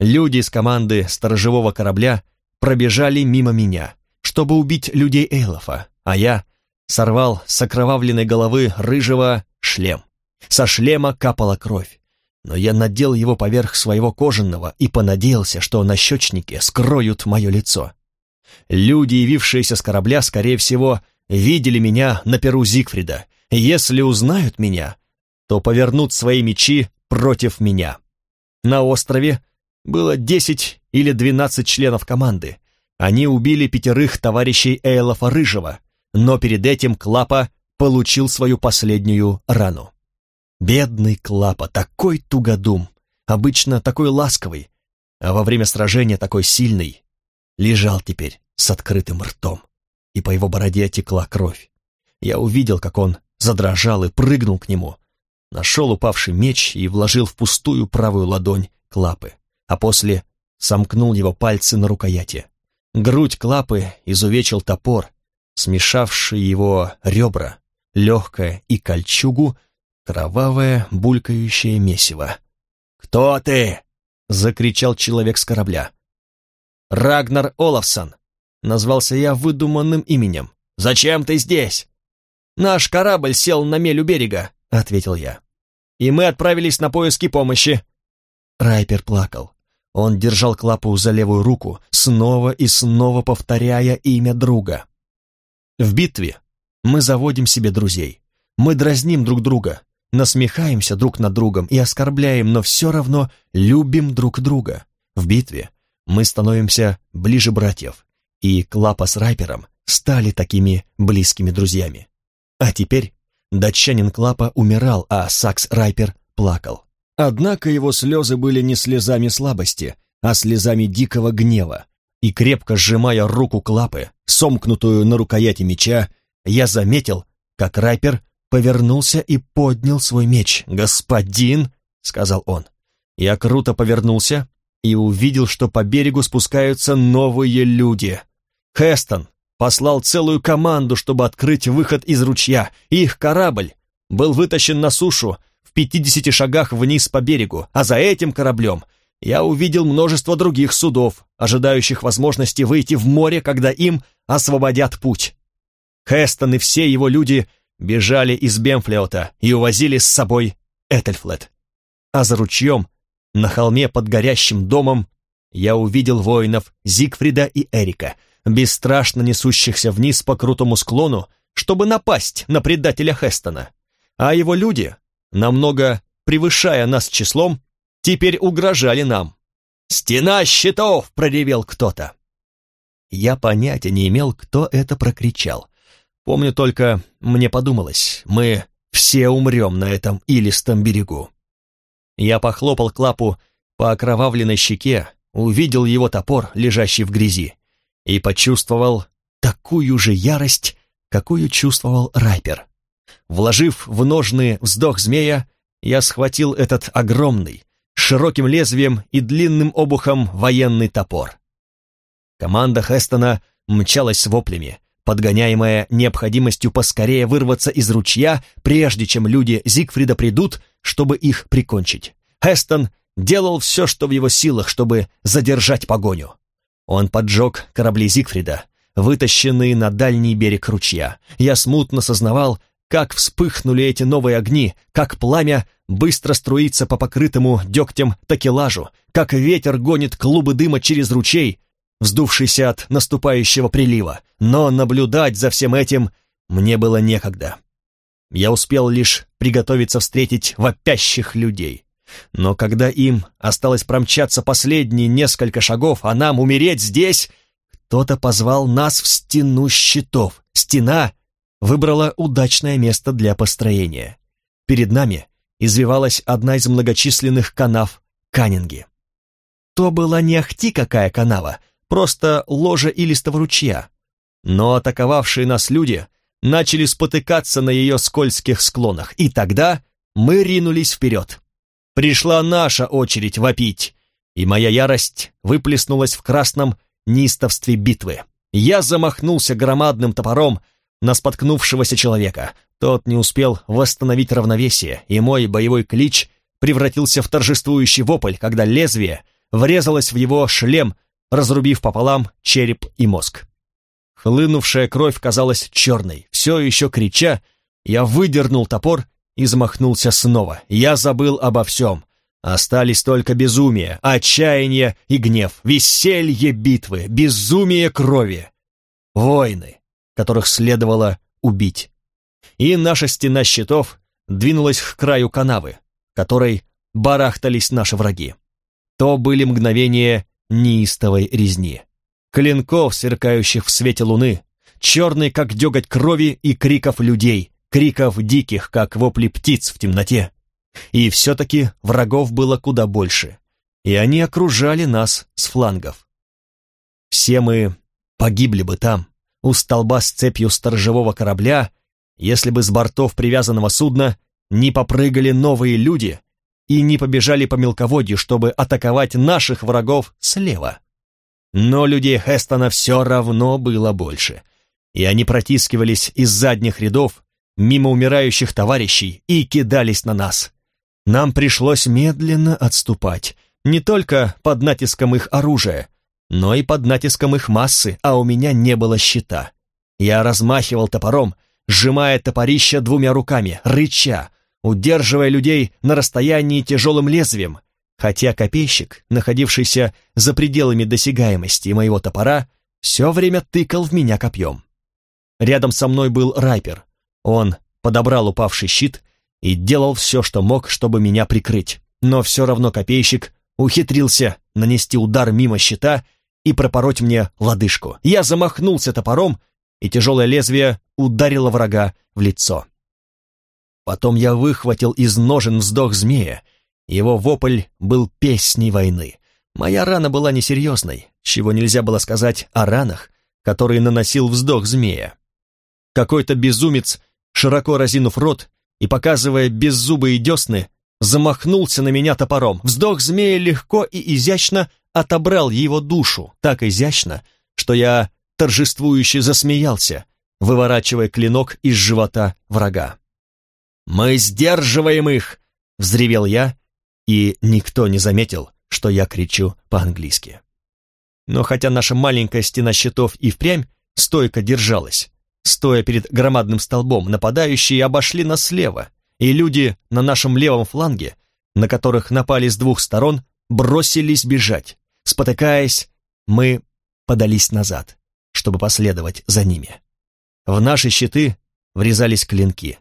Люди из команды сторожевого корабля пробежали мимо меня, чтобы убить людей Эйлофа, а я сорвал с окровавленной головы рыжего шлем. Со шлема капала кровь, но я надел его поверх своего кожаного и понадеялся, что на щечнике скроют мое лицо. Люди, явившиеся с корабля, скорее всего, видели меня на перу Зигфрида. Если узнают меня, то повернут свои мечи против меня. На острове было десять или двенадцать членов команды. Они убили пятерых товарищей Эйлофа Рыжего, но перед этим Клапа получил свою последнюю рану. Бедный Клапа, такой тугодум, обычно такой ласковый, а во время сражения такой сильный, лежал теперь с открытым ртом, и по его бороде текла кровь. Я увидел, как он задрожал и прыгнул к нему, нашел упавший меч и вложил в пустую правую ладонь Клапы, а после сомкнул его пальцы на рукояти. Грудь Клапы изувечил топор, смешавший его ребра, легкое и кольчугу, кровавое булькающее месиво. «Кто ты?» — закричал человек с корабля. «Рагнар Олафсон», — назвался я выдуманным именем. «Зачем ты здесь?» «Наш корабль сел на мель у берега», — ответил я. «И мы отправились на поиски помощи». Райпер плакал. Он держал Клапу за левую руку, снова и снова повторяя имя друга. В битве мы заводим себе друзей. Мы дразним друг друга, насмехаемся друг над другом и оскорбляем, но все равно любим друг друга. В битве мы становимся ближе братьев, и Клапа с Райпером стали такими близкими друзьями. А теперь датчанин Клапа умирал, а Сакс Райпер плакал. Однако его слезы были не слезами слабости, а слезами дикого гнева, и крепко сжимая руку Клапы, сомкнутую на рукояти меча, я заметил, как Райпер повернулся и поднял свой меч. «Господин!» — сказал он. Я круто повернулся и увидел, что по берегу спускаются новые люди. Хестон послал целую команду, чтобы открыть выход из ручья, их корабль был вытащен на сушу в пятидесяти шагах вниз по берегу, а за этим кораблем я увидел множество других судов, ожидающих возможности выйти в море, когда им освободят путь. Хестон и все его люди бежали из Бемфлеота и увозили с собой Этельфлет. А за ручьем, на холме под горящим домом, я увидел воинов Зигфрида и Эрика, бесстрашно несущихся вниз по крутому склону, чтобы напасть на предателя Хестона. А его люди, намного превышая нас числом, теперь угрожали нам. «Стена щитов!» — проревел кто-то. Я понятия не имел, кто это прокричал. Помню только, мне подумалось, мы все умрем на этом илистом берегу. Я похлопал Клапу по окровавленной щеке, увидел его топор, лежащий в грязи, и почувствовал такую же ярость, какую чувствовал Райпер. Вложив в ножны вздох змея, я схватил этот огромный, широким лезвием и длинным обухом военный топор. Команда Хестона мчалась с воплями, подгоняемая необходимостью поскорее вырваться из ручья, прежде чем люди Зигфрида придут, чтобы их прикончить. Хестон делал все, что в его силах, чтобы задержать погоню. Он поджег корабли Зигфрида, вытащенные на дальний берег ручья. Я смутно сознавал, как вспыхнули эти новые огни, как пламя быстро струится по покрытому дегтем такелажу, как ветер гонит клубы дыма через ручей, вздувшийся от наступающего прилива. Но наблюдать за всем этим мне было некогда. Я успел лишь приготовиться встретить вопящих людей. Но когда им осталось промчаться последние несколько шагов, а нам умереть здесь, кто-то позвал нас в стену щитов. Стена выбрала удачное место для построения. Перед нами извивалась одна из многочисленных канав Каннинги. То была не ахти какая канава, просто ложа илистого ручья. Но атаковавшие нас люди начали спотыкаться на ее скользких склонах, и тогда мы ринулись вперед. Пришла наша очередь вопить, и моя ярость выплеснулась в красном неистовстве битвы. Я замахнулся громадным топором на споткнувшегося человека. Тот не успел восстановить равновесие, и мой боевой клич превратился в торжествующий вопль, когда лезвие врезалось в его шлем, разрубив пополам череп и мозг. Хлынувшая кровь казалась черной. Все еще крича, я выдернул топор и замахнулся снова. Я забыл обо всем. Остались только безумие, отчаяние и гнев, веселье битвы, безумие крови. Войны, которых следовало убить. И наша стена щитов двинулась к краю канавы, которой барахтались наши враги. То были мгновения неистовой резни. Клинков, сверкающих в свете луны, черный, как деготь крови, и криков людей, криков диких, как вопли птиц в темноте. И все-таки врагов было куда больше, и они окружали нас с флангов. Все мы погибли бы там, у столба с цепью сторожевого корабля, если бы с бортов привязанного судна не попрыгали новые люди и не побежали по мелководью, чтобы атаковать наших врагов слева. Но людей Хестона все равно было больше, и они протискивались из задних рядов мимо умирающих товарищей и кидались на нас. Нам пришлось медленно отступать, не только под натиском их оружия, но и под натиском их массы, а у меня не было щита. Я размахивал топором, сжимая топорище двумя руками, рыча, удерживая людей на расстоянии тяжелым лезвием, хотя копейщик, находившийся за пределами досягаемости моего топора, все время тыкал в меня копьем. Рядом со мной был райпер. Он подобрал упавший щит и делал все, что мог, чтобы меня прикрыть. Но все равно копейщик ухитрился нанести удар мимо щита и пропороть мне лодыжку. Я замахнулся топором, и тяжелое лезвие ударило врага в лицо. Потом я выхватил из ножен вздох змея. Его вопль был песней войны. Моя рана была несерьезной, чего нельзя было сказать о ранах, которые наносил вздох змея. Какой-то безумец, широко разинув рот, и, показывая беззубые десны, замахнулся на меня топором. Вздох змея легко и изящно отобрал его душу, так изящно, что я торжествующе засмеялся, выворачивая клинок из живота врага. «Мы сдерживаем их!» — взревел я, и никто не заметил, что я кричу по-английски. Но хотя наша маленькая стена щитов и впрямь стойко держалась, Стоя перед громадным столбом, нападающие обошли нас слева, и люди на нашем левом фланге, на которых напали с двух сторон, бросились бежать. Спотыкаясь, мы подались назад, чтобы последовать за ними. В наши щиты врезались клинки.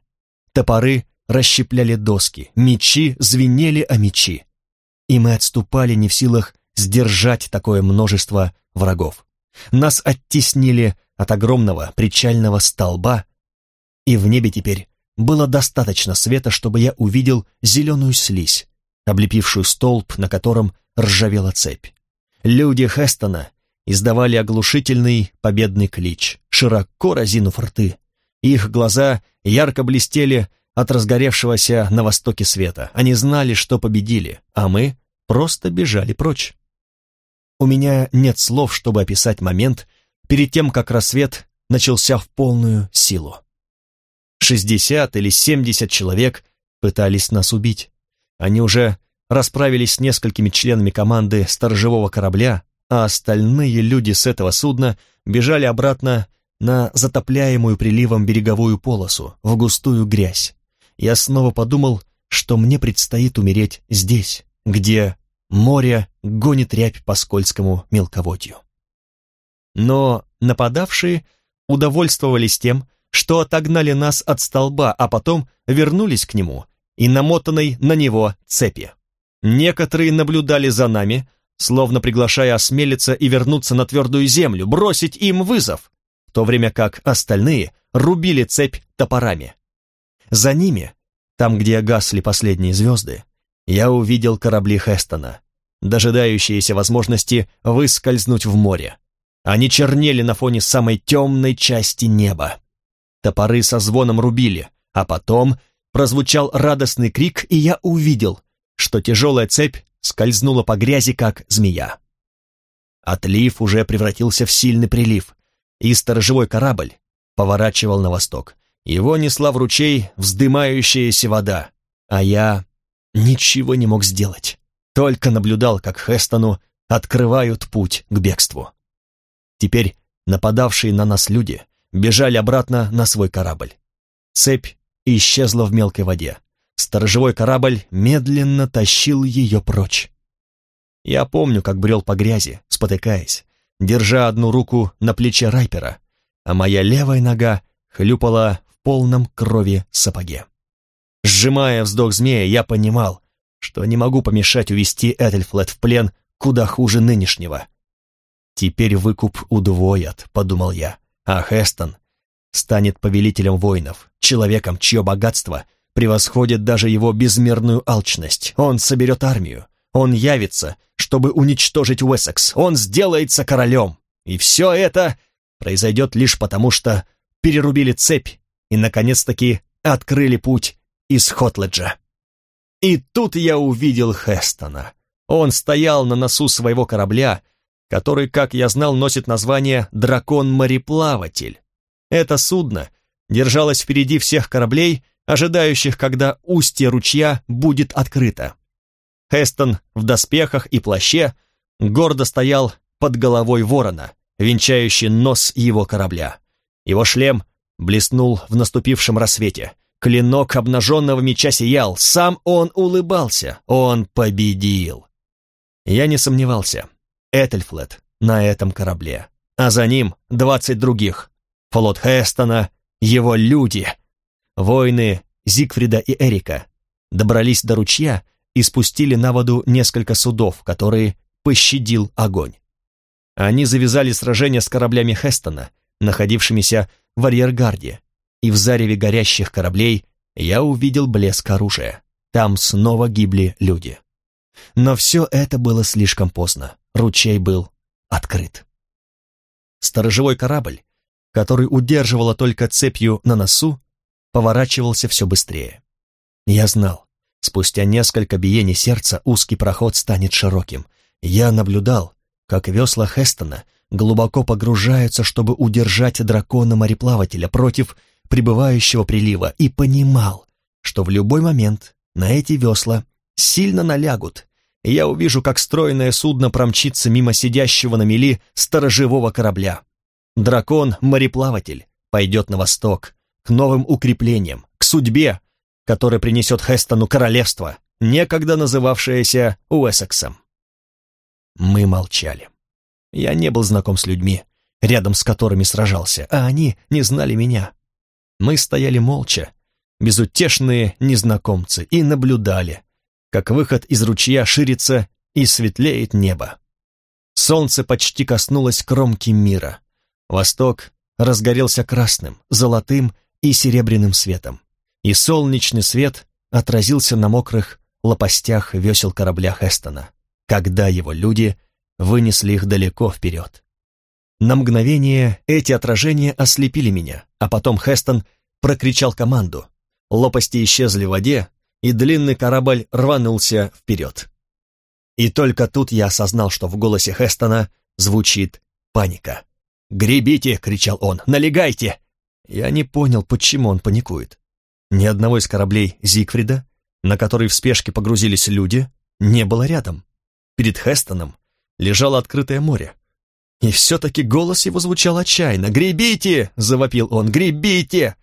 Топоры расщепляли доски, мечи звенели о мечи. И мы отступали не в силах сдержать такое множество врагов. Нас оттеснили от огромного причального столба, и в небе теперь было достаточно света, чтобы я увидел зеленую слизь, облепившую столб, на котором ржавела цепь. Люди Хестона издавали оглушительный победный клич, широко разинув рты. Их глаза ярко блестели от разгоревшегося на востоке света. Они знали, что победили, а мы просто бежали прочь. У меня нет слов, чтобы описать момент, перед тем, как рассвет начался в полную силу. Шестьдесят или семьдесят человек пытались нас убить. Они уже расправились с несколькими членами команды сторожевого корабля, а остальные люди с этого судна бежали обратно на затопляемую приливом береговую полосу, в густую грязь. Я снова подумал, что мне предстоит умереть здесь, где море гонит рябь по скользкому мелководью. Но нападавшие удовольствовались тем, что отогнали нас от столба, а потом вернулись к нему и намотанной на него цепи. Некоторые наблюдали за нами, словно приглашая осмелиться и вернуться на твердую землю, бросить им вызов, в то время как остальные рубили цепь топорами. За ними, там, где гасли последние звезды, я увидел корабли Хестона, дожидающиеся возможности выскользнуть в море. Они чернели на фоне самой темной части неба. Топоры со звоном рубили, а потом прозвучал радостный крик, и я увидел, что тяжелая цепь скользнула по грязи, как змея. Отлив уже превратился в сильный прилив, и сторожевой корабль поворачивал на восток. Его несла в ручей вздымающаяся вода, а я ничего не мог сделать, только наблюдал, как Хестону открывают путь к бегству. Теперь нападавшие на нас люди бежали обратно на свой корабль. Цепь исчезла в мелкой воде. Сторожевой корабль медленно тащил ее прочь. Я помню, как брел по грязи, спотыкаясь, держа одну руку на плече Райпера, а моя левая нога хлюпала в полном крови сапоге. Сжимая вздох змея, я понимал, что не могу помешать увести Этельфлет в плен куда хуже нынешнего. «Теперь выкуп удвоят», — подумал я, а Хестон станет повелителем воинов, человеком, чье богатство превосходит даже его безмерную алчность. Он соберет армию, он явится, чтобы уничтожить Уэссекс, он сделается королем. И все это произойдет лишь потому, что перерубили цепь и, наконец-таки, открыли путь из Хотледжа. И тут я увидел Хестона. Он стоял на носу своего корабля, который, как я знал, носит название «Дракон-мореплаватель». Это судно держалось впереди всех кораблей, ожидающих, когда устье ручья будет открыто. Хестон в доспехах и плаще гордо стоял под головой ворона, венчающий нос его корабля. Его шлем блеснул в наступившем рассвете. Клинок обнаженного меча сиял, сам он улыбался, он победил. Я не сомневался, Этельфлет на этом корабле, а за ним двадцать других. Флот Хестона, его люди. Воины Зигфрида и Эрика добрались до ручья и спустили на воду несколько судов, которые пощадил огонь. Они завязали сражение с кораблями Хестона, находившимися в арьергарде, и в зареве горящих кораблей я увидел блеск оружия. Там снова гибли люди. Но все это было слишком поздно ручей был открыт. Сторожевой корабль, который удерживала только цепью на носу, поворачивался все быстрее. Я знал, спустя несколько биений сердца узкий проход станет широким. Я наблюдал, как весла Хестона глубоко погружаются, чтобы удержать дракона-мореплавателя против прибывающего прилива, и понимал, что в любой момент на эти весла сильно налягут, я увижу, как стройное судно промчится мимо сидящего на мели сторожевого корабля. Дракон-мореплаватель пойдет на восток, к новым укреплениям, к судьбе, которая принесет Хестону королевство, некогда называвшееся Уэссексом. Мы молчали. Я не был знаком с людьми, рядом с которыми сражался, а они не знали меня. Мы стояли молча, безутешные незнакомцы, и наблюдали, как выход из ручья ширится и светлеет небо. Солнце почти коснулось кромки мира. Восток разгорелся красным, золотым и серебряным светом, и солнечный свет отразился на мокрых лопастях весел корабля Хестона, когда его люди вынесли их далеко вперед. На мгновение эти отражения ослепили меня, а потом Хестон прокричал команду. Лопасти исчезли в воде, и длинный корабль рванулся вперед. И только тут я осознал, что в голосе Хестона звучит паника. «Гребите!» — кричал он. «Налегайте!» Я не понял, почему он паникует. Ни одного из кораблей Зигфрида, на который в спешке погрузились люди, не было рядом. Перед Хестоном лежало открытое море. И все-таки голос его звучал отчаянно. «Гребите!» — завопил он. «Гребите!»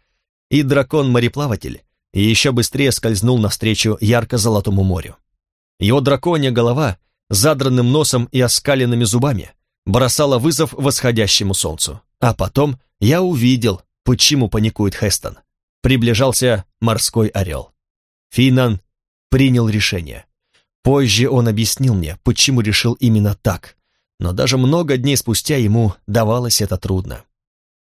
И дракон-мореплаватель еще быстрее скользнул навстречу ярко-золотому морю. Его драконья голова, задранным носом и оскаленными зубами, бросала вызов восходящему солнцу. А потом я увидел, почему паникует Хестон. Приближался морской орел. Финан принял решение. Позже он объяснил мне, почему решил именно так, но даже много дней спустя ему давалось это трудно.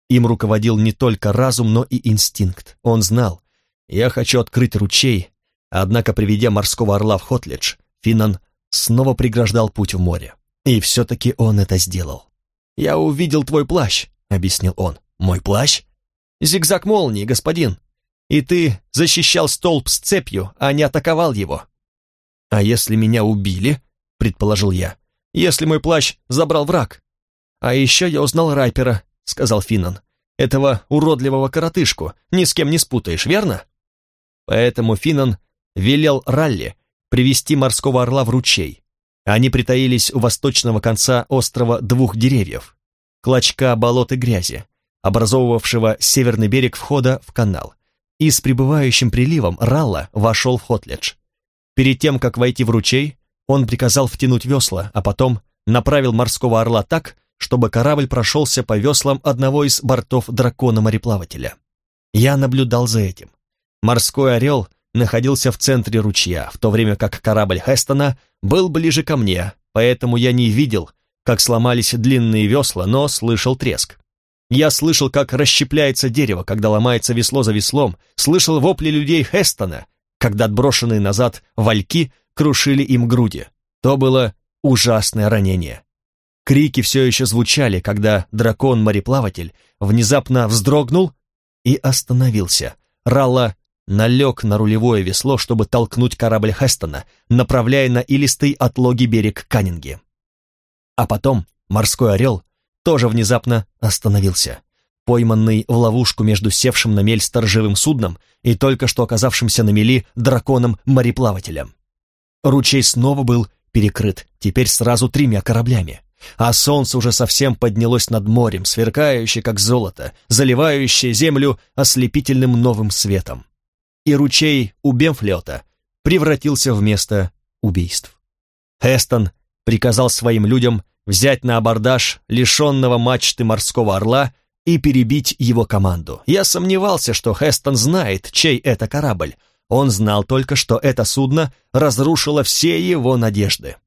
Им руководил не только разум, но и инстинкт. Он знал, я хочу открыть ручей, однако, приведя морского орла в Хотледж, Финнан снова преграждал путь в море. И все-таки он это сделал. «Я увидел твой плащ», — объяснил он. «Мой плащ?» «Зигзаг молнии, господин. И ты защищал столб с цепью, а не атаковал его». «А если меня убили?» — предположил я. «Если мой плащ забрал враг». «А еще я узнал Райпера», — сказал Финнан. «Этого уродливого коротышку ни с кем не спутаешь, верно?» Поэтому Финнан велел Ралли привести морского орла в ручей. Они притаились у восточного конца острова двух деревьев, клочка болот и грязи, образовывавшего северный берег входа в канал. И с прибывающим приливом Ралла вошел в Хотледж. Перед тем, как войти в ручей, он приказал втянуть весла, а потом направил морского орла так, чтобы корабль прошелся по веслам одного из бортов дракона-мореплавателя. Я наблюдал за этим. Морской орел — находился в центре ручья, в то время как корабль Хестона был ближе ко мне, поэтому я не видел, как сломались длинные весла, но слышал треск. Я слышал, как расщепляется дерево, когда ломается весло за веслом, слышал вопли людей Хестона, когда отброшенные назад вальки крушили им груди. То было ужасное ранение. Крики все еще звучали, когда дракон-мореплаватель внезапно вздрогнул и остановился. Ралла налег на рулевое весло, чтобы толкнуть корабль Хестона, направляя на илистый отлоги берег Каннинги. А потом морской орел тоже внезапно остановился, пойманный в ловушку между севшим на мель сторожевым судном и только что оказавшимся на мели драконом-мореплавателем. Ручей снова был перекрыт, теперь сразу тремя кораблями, а солнце уже совсем поднялось над морем, сверкающее как золото, заливающее землю ослепительным новым светом и ручей у Бемфлета превратился в место убийств. Хестон приказал своим людям взять на абордаж лишенного мачты морского орла и перебить его команду. Я сомневался, что Хестон знает, чей это корабль. Он знал только, что это судно разрушило все его надежды.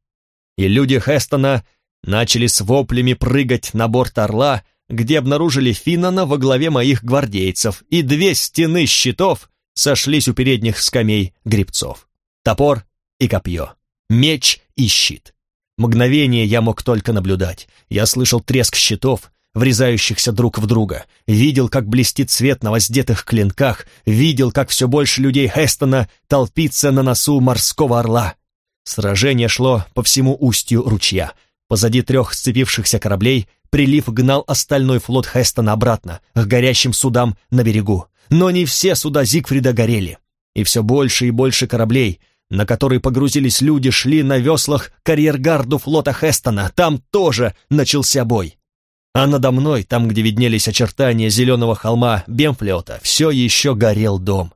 И люди Хестона начали с воплями прыгать на борт орла, где обнаружили Финнана во главе моих гвардейцев, и две стены щитов сошлись у передних скамей грибцов. Топор и копье, меч и щит. Мгновение я мог только наблюдать. Я слышал треск щитов, врезающихся друг в друга, видел, как блестит свет на воздетых клинках, видел, как все больше людей Хестона толпится на носу морского орла. Сражение шло по всему устью ручья. Позади трех сцепившихся кораблей прилив гнал остальной флот Хестона обратно, к горящим судам на берегу. Но не все суда Зигфрида горели, и все больше и больше кораблей, на которые погрузились люди, шли на веслах к карьергарду флота Хестона. Там тоже начался бой. А надо мной, там, где виднелись очертания зеленого холма Бемфлета, все еще горел дом.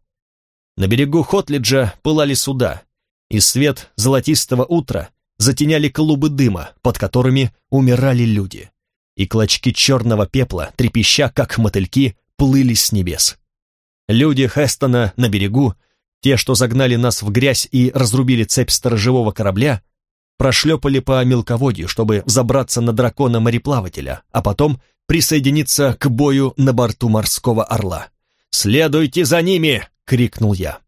На берегу Хотлиджа пылали суда, и свет золотистого утра затеняли клубы дыма, под которыми умирали люди. И клочки черного пепла, трепеща, как мотыльки, плыли с небес. Люди Хестона на берегу, те, что загнали нас в грязь и разрубили цепь сторожевого корабля, прошлепали по мелководью, чтобы забраться на дракона-мореплавателя, а потом присоединиться к бою на борту морского орла. «Следуйте за ними!» — крикнул я.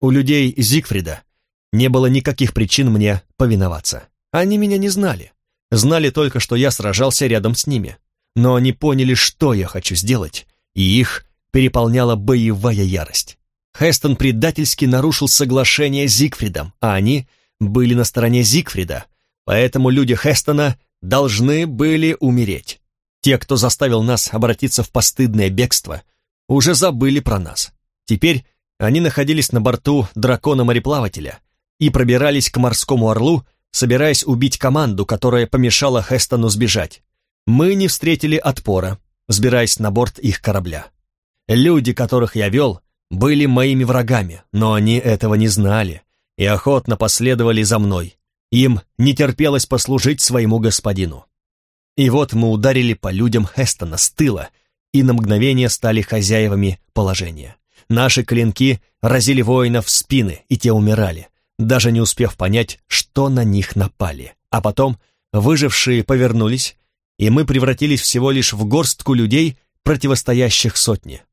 У людей Зигфрида не было никаких причин мне повиноваться. Они меня не знали. Знали только, что я сражался рядом с ними. Но они поняли, что я хочу сделать, и их переполняла боевая ярость. Хестон предательски нарушил соглашение с Зигфридом, а они были на стороне Зигфрида, поэтому люди Хестона должны были умереть. Те, кто заставил нас обратиться в постыдное бегство, уже забыли про нас. Теперь они находились на борту дракона-мореплавателя и пробирались к морскому орлу, собираясь убить команду, которая помешала Хестону сбежать. Мы не встретили отпора, взбираясь на борт их корабля. Люди, которых я вел, были моими врагами, но они этого не знали и охотно последовали за мной. Им не терпелось послужить своему господину. И вот мы ударили по людям Хестона с тыла и на мгновение стали хозяевами положения. Наши клинки разили воинов в спины, и те умирали. даже не успев понять, что на них напали. А потом выжившие повернулись, и мы превратились всего лишь в горстку людей, противостоящих сотне.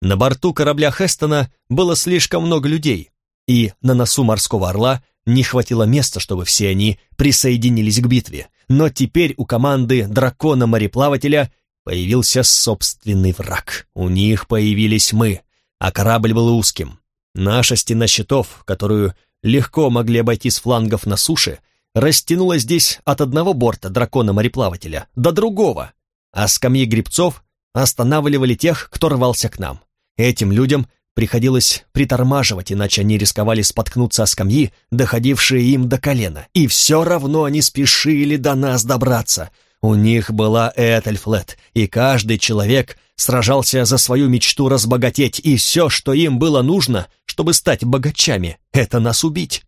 На борту корабля Хестона было слишком много людей, и на носу морского орла не хватило места, чтобы все они присоединились к битве. Но теперь у команды дракона-мореплавателя появился собственный враг. У них появились мы, а корабль был узким. Наша стена щитов, которую легко могли обойти с флангов на суше, растянулась здесь от одного борта дракона-мореплавателя до другого, а скамьи грибцов останавливали тех, кто рвался к нам. Этим людям приходилось притормаживать, иначе они рисковали споткнуться о скамьи, доходившие им до колена, и все равно они спешили до нас добраться. У них была Этельфлет, и каждый человек сражался за свою мечту разбогатеть, и все, что им было нужно, чтобы стать богачами, это нас убить.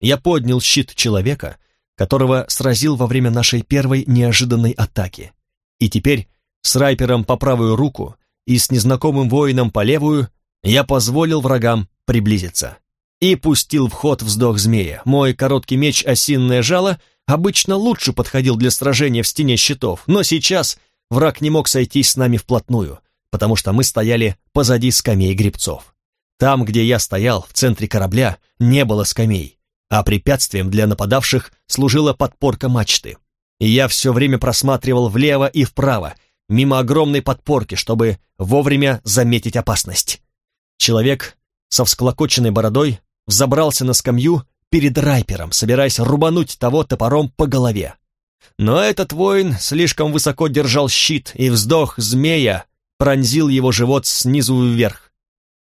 Я поднял щит человека, которого сразил во время нашей первой неожиданной атаки. И теперь с райпером по правую руку и с незнакомым воином по левую я позволил врагам приблизиться. И пустил в ход вздох змея. Мой короткий меч осинное жало обычно лучше подходил для сражения в стене щитов, но сейчас враг не мог сойтись с нами вплотную, потому что мы стояли позади скамей грибцов. Там, где я стоял, в центре корабля, не было скамей, а препятствием для нападавших служила подпорка мачты. И я все время просматривал влево и вправо, мимо огромной подпорки, чтобы вовремя заметить опасность. Человек со всклокоченной бородой взобрался на скамью перед райпером, собираясь рубануть того топором по голове. Но этот воин слишком высоко держал щит, и вздох змея пронзил его живот снизу вверх.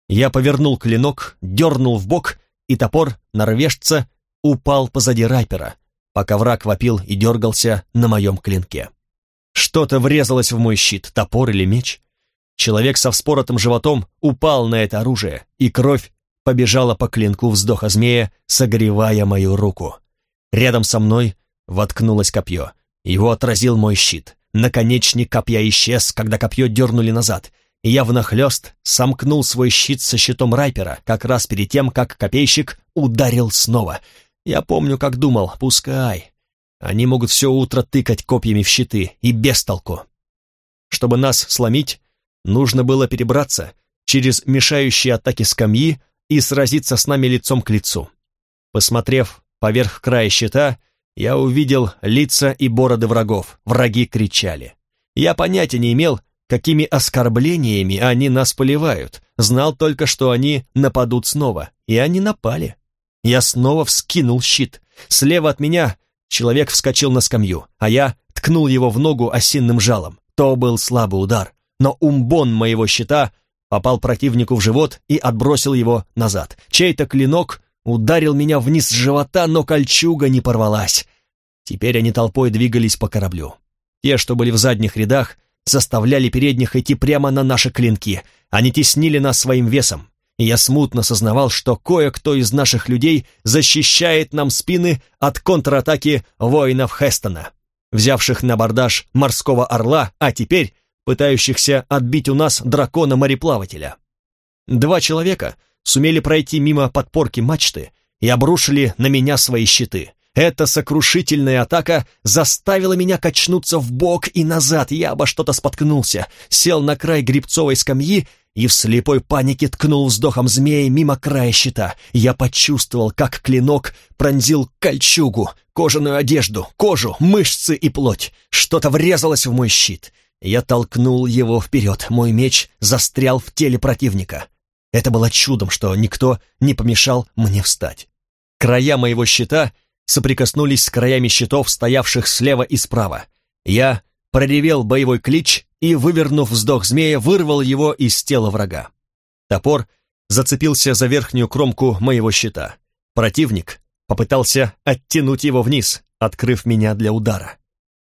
Я повернул клинок, дернул в бок, и топор норвежца упал позади райпера, пока враг вопил и дергался на моем клинке. Что-то врезалось в мой щит, топор или меч. Человек со вспоротым животом упал на это оружие, и кровь побежала по клинку вздоха змея, согревая мою руку. Рядом со мной воткнулось копье. Его отразил мой щит. Наконечник копья исчез, когда копье дернули назад, я внахлёст сомкнул свой щит со щитом райпера, как раз перед тем, как копейщик ударил снова. Я помню, как думал, пускай, они могут все утро тыкать копьями в щиты, и без толку. Чтобы нас сломить, нужно было перебраться через мешающие атаки скамьи и сразиться с нами лицом к лицу. Посмотрев поверх края щита, я увидел лица и бороды врагов. Враги кричали. Я понятия не имел, какими оскорблениями они нас поливают. Знал только, что они нападут снова. И они напали. Я снова вскинул щит. Слева от меня Человек вскочил на скамью, а я ткнул его в ногу осинным жалом. То был слабый удар, но умбон моего щита попал противнику в живот и отбросил его назад. Чей-то клинок ударил меня вниз с живота, но кольчуга не порвалась. Теперь они толпой двигались по кораблю. Те, что были в задних рядах, заставляли передних идти прямо на наши клинки. Они теснили нас своим весом и я смутно сознавал, что кое-кто из наших людей защищает нам спины от контратаки воинов Хестона, взявших на бордаж морского орла, а теперь пытающихся отбить у нас дракона-мореплавателя. Два человека сумели пройти мимо подпорки мачты и обрушили на меня свои щиты. Эта сокрушительная атака заставила меня качнуться в бок и назад. Я обо что-то споткнулся, сел на край грибцовой скамьи и в слепой панике ткнул вздохом змеи мимо края щита. Я почувствовал, как клинок пронзил кольчугу, кожаную одежду, кожу, мышцы и плоть. Что-то врезалось в мой щит. Я толкнул его вперед. Мой меч застрял в теле противника. Это было чудом, что никто не помешал мне встать. Края моего щита соприкоснулись с краями щитов, стоявших слева и справа. Я проревел боевой клич и, вывернув вздох змея, вырвал его из тела врага. Топор зацепился за верхнюю кромку моего щита. Противник попытался оттянуть его вниз, открыв меня для удара.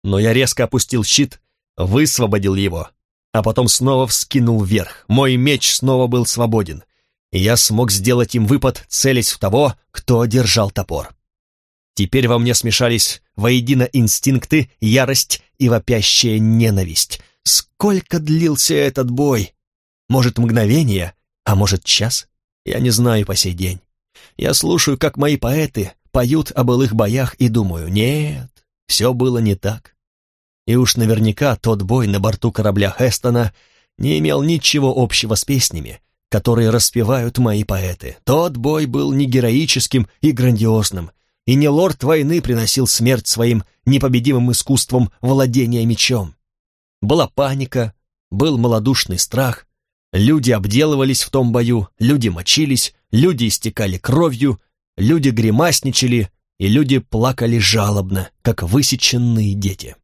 Но я резко опустил щит, высвободил его, а потом снова вскинул вверх. Мой меч снова был свободен, и я смог сделать им выпад, целясь в того, кто держал топор. Теперь во мне смешались воедино инстинкты, ярость и вопящая ненависть. Сколько длился этот бой? Может, мгновение, а может, час? Я не знаю по сей день. Я слушаю, как мои поэты поют о былых боях и думаю, нет, все было не так. И уж наверняка тот бой на борту корабля Хестона не имел ничего общего с песнями, которые распевают мои поэты. Тот бой был не героическим и грандиозным, и не лорд войны приносил смерть своим непобедимым искусством владения мечом. Была паника, был малодушный страх, люди обделывались в том бою, люди мочились, люди истекали кровью, люди гримасничали, и люди плакали жалобно, как высеченные дети.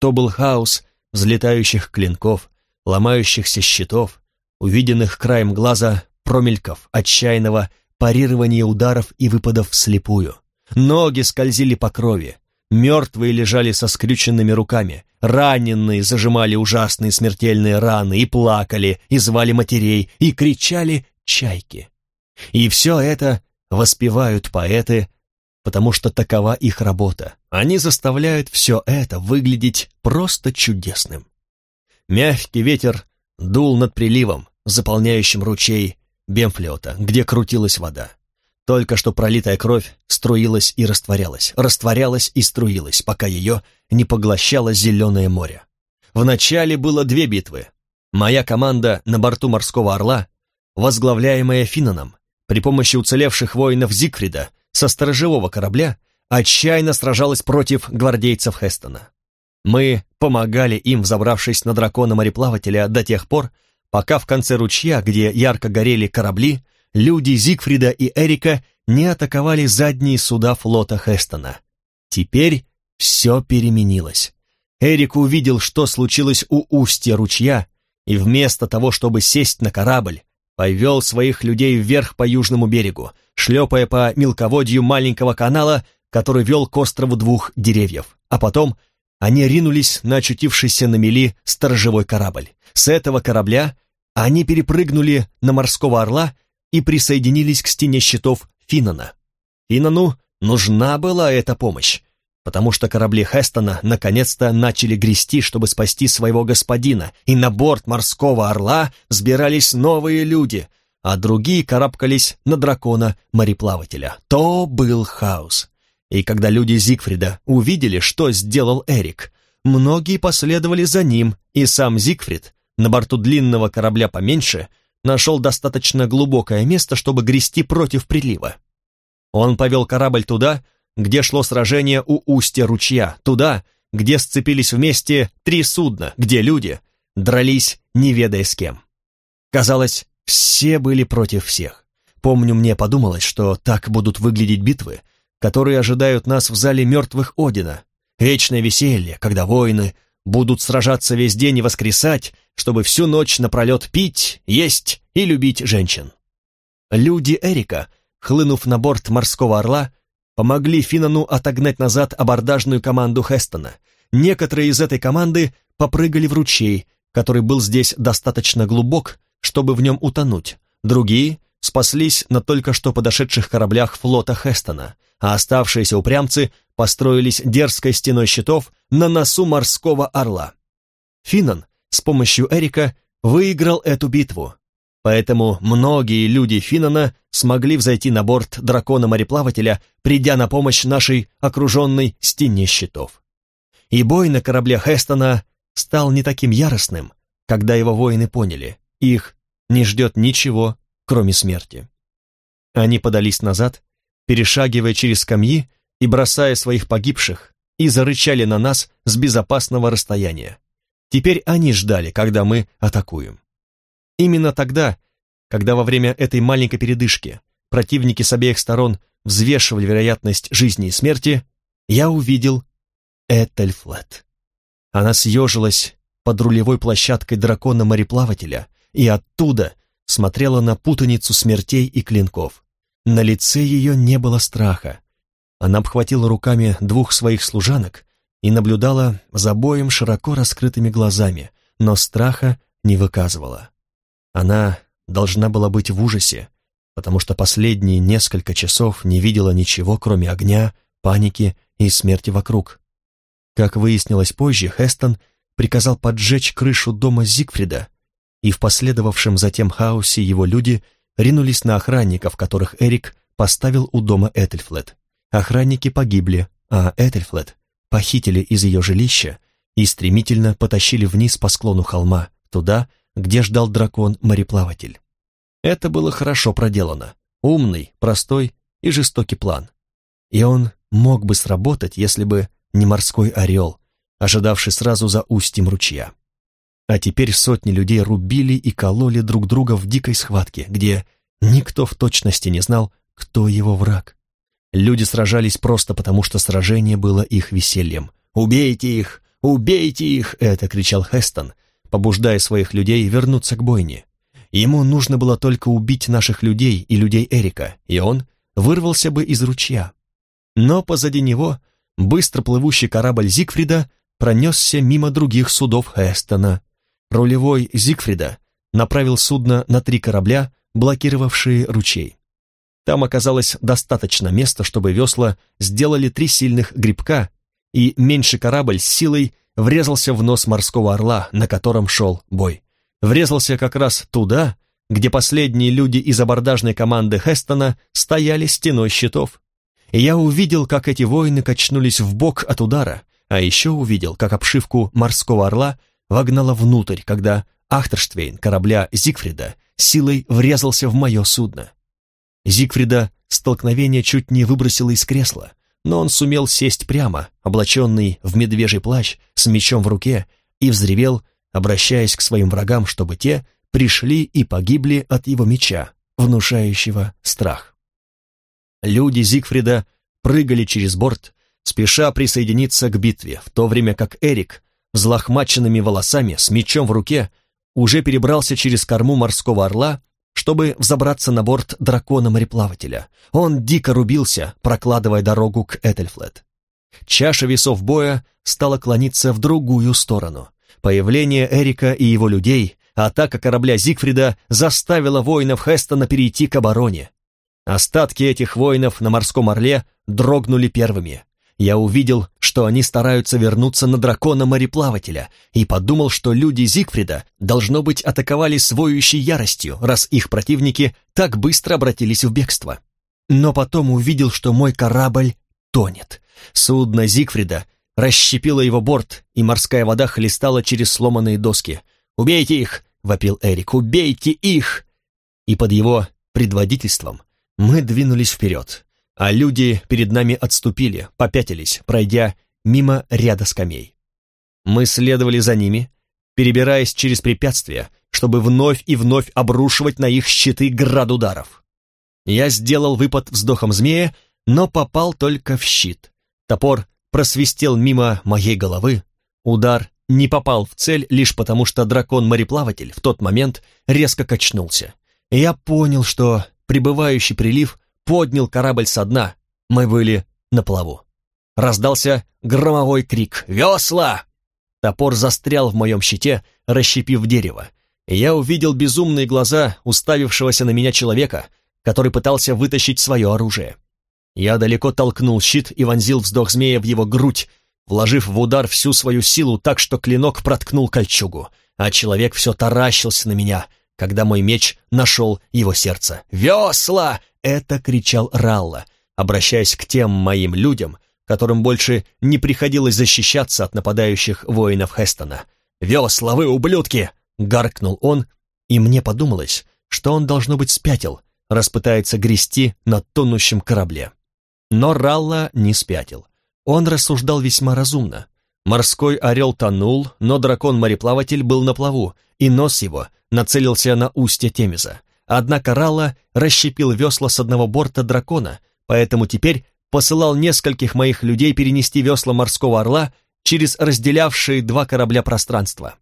То был хаос взлетающих клинков, ломающихся щитов, увиденных краем глаза промельков, отчаянного парирования ударов и выпадов вслепую. Ноги скользили по крови, мертвые лежали со скрюченными руками, раненые зажимали ужасные смертельные раны и плакали, и звали матерей, и кричали чайки. И все это воспевают поэты, потому что такова их работа. Они заставляют все это выглядеть просто чудесным. Мягкий ветер дул над приливом, заполняющим ручей Бемфлета, где крутилась вода. Только что пролитая кровь струилась и растворялась, растворялась и струилась, пока ее не поглощало зеленое море. Вначале было две битвы. Моя команда на борту морского орла, возглавляемая Финаном, при помощи уцелевших воинов Зигфрида со сторожевого корабля, отчаянно сражалась против гвардейцев Хестона. Мы помогали им, взобравшись на дракона мореплавателя до тех пор, пока в конце ручья, где ярко горели корабли, люди Зигфрида и Эрика не атаковали задние суда флота Хестона. Теперь все переменилось. Эрик увидел, что случилось у устья ручья, и вместо того, чтобы сесть на корабль, повел своих людей вверх по южному берегу, шлепая по мелководью маленького канала, который вел к острову двух деревьев. А потом они ринулись на очутившийся на мели сторожевой корабль. С этого корабля они перепрыгнули на морского орла и присоединились к стене щитов Финнана. Финнану нужна была эта помощь, потому что корабли Хестона наконец-то начали грести, чтобы спасти своего господина, и на борт морского орла сбирались новые люди, а другие карабкались на дракона мореплавателя. То был хаос. И когда люди Зигфрида увидели, что сделал Эрик, многие последовали за ним, и сам Зигфрид на борту длинного корабля поменьше нашел достаточно глубокое место, чтобы грести против прилива. Он повел корабль туда, где шло сражение у устья ручья, туда, где сцепились вместе три судна, где люди дрались, не ведая с кем. Казалось, все были против всех. Помню, мне подумалось, что так будут выглядеть битвы, которые ожидают нас в зале мертвых Одина. Вечное веселье, когда воины будут сражаться весь день и воскресать, чтобы всю ночь напролет пить, есть и любить женщин. Люди Эрика, хлынув на борт морского орла, помогли Финану отогнать назад абордажную команду Хестона. Некоторые из этой команды попрыгали в ручей, который был здесь достаточно глубок, чтобы в нем утонуть. Другие спаслись на только что подошедших кораблях флота Хестона, а оставшиеся упрямцы построились дерзкой стеной щитов на носу морского орла. Финнан с помощью Эрика выиграл эту битву, поэтому многие люди Финнана смогли взойти на борт дракона-мореплавателя, придя на помощь нашей окруженной стене щитов. И бой на корабле Хестона стал не таким яростным, когда его воины поняли, их не ждет ничего, кроме смерти. Они подались назад, перешагивая через скамьи и бросая своих погибших, и зарычали на нас с безопасного расстояния. Теперь они ждали, когда мы атакуем. Именно тогда, когда во время этой маленькой передышки противники с обеих сторон взвешивали вероятность жизни и смерти, я увидел Этельфлет. Она съежилась под рулевой площадкой дракона-мореплавателя и оттуда смотрела на путаницу смертей и клинков. На лице ее не было страха. Она обхватила руками двух своих служанок и наблюдала за боем широко раскрытыми глазами, но страха не выказывала. Она должна была быть в ужасе, потому что последние несколько часов не видела ничего, кроме огня, паники и смерти вокруг. Как выяснилось позже, Хестон приказал поджечь крышу дома Зигфрида, и в последовавшем затем хаосе его люди ринулись на охранников, которых Эрик поставил у дома Этельфлет. Охранники погибли, а Этельфлет похитили из ее жилища и стремительно потащили вниз по склону холма, туда, где ждал дракон-мореплаватель. Это было хорошо проделано. Умный, простой и жестокий план. И он мог бы сработать, если бы не морской орел, ожидавший сразу за устьем ручья. А теперь сотни людей рубили и кололи друг друга в дикой схватке, где никто в точности не знал, кто его враг. Люди сражались просто потому, что сражение было их весельем. «Убейте их! Убейте их!» — это кричал Хестон, побуждая своих людей вернуться к бойне. Ему нужно было только убить наших людей и людей Эрика, и он вырвался бы из ручья. Но позади него быстро плывущий корабль Зигфрида пронесся мимо других судов Хестона. Рулевой Зигфрида направил судно на три корабля, блокировавшие ручей. Там оказалось достаточно места, чтобы весла сделали три сильных грибка, и меньший корабль с силой врезался в нос морского орла, на котором шел бой. Врезался как раз туда, где последние люди из абордажной команды Хестона стояли стеной щитов. И я увидел, как эти воины качнулись в бок от удара, а еще увидел, как обшивку морского орла вогнала внутрь, когда Ахтерштвейн корабля Зигфрида силой врезался в мое судно. Зигфрида столкновение чуть не выбросило из кресла, но он сумел сесть прямо, облаченный в медвежий плащ, с мечом в руке, и взревел, обращаясь к своим врагам, чтобы те пришли и погибли от его меча, внушающего страх. Люди Зигфрида прыгали через борт, спеша присоединиться к битве, в то время как Эрик, взлохмаченными волосами, с мечом в руке, уже перебрался через корму морского орла чтобы взобраться на борт дракона-мореплавателя. Он дико рубился, прокладывая дорогу к Этельфлет. Чаша весов боя стала клониться в другую сторону. Появление Эрика и его людей, атака корабля Зигфрида заставила воинов Хестона перейти к обороне. Остатки этих воинов на морском орле дрогнули первыми я увидел, что они стараются вернуться на дракона-мореплавателя, и подумал, что люди Зигфрида, должно быть, атаковали с воющей яростью, раз их противники так быстро обратились в бегство. Но потом увидел, что мой корабль тонет. Судно Зигфрида расщепило его борт, и морская вода хлестала через сломанные доски. «Убейте их!» — вопил Эрик. «Убейте их!» И под его предводительством мы двинулись вперед а люди перед нами отступили, попятились, пройдя мимо ряда скамей. Мы следовали за ними, перебираясь через препятствия, чтобы вновь и вновь обрушивать на их щиты град ударов. Я сделал выпад вздохом змея, но попал только в щит. Топор просвистел мимо моей головы. Удар не попал в цель лишь потому, что дракон-мореплаватель в тот момент резко качнулся. Я понял, что прибывающий прилив поднял корабль со дна. Мы были на плаву. Раздался громовой крик «Весла!». Топор застрял в моем щите, расщепив дерево. я увидел безумные глаза уставившегося на меня человека, который пытался вытащить свое оружие. Я далеко толкнул щит и вонзил вздох змея в его грудь, вложив в удар всю свою силу так, что клинок проткнул кольчугу, а человек все таращился на меня, когда мой меч нашел его сердце. «Весла!» Это кричал Ралла, обращаясь к тем моим людям, которым больше не приходилось защищаться от нападающих воинов Хестона. «Весла вы, ублюдки!» — гаркнул он, и мне подумалось, что он, должно быть, спятил, раз пытается грести на тонущем корабле. Но Ралла не спятил. Он рассуждал весьма разумно. Морской орел тонул, но дракон-мореплаватель был на плаву, и нос его нацелился на устье Темеза. Однако Ралла расщепил весла с одного борта дракона, поэтому теперь посылал нескольких моих людей перенести весла морского орла через разделявшие два корабля пространства.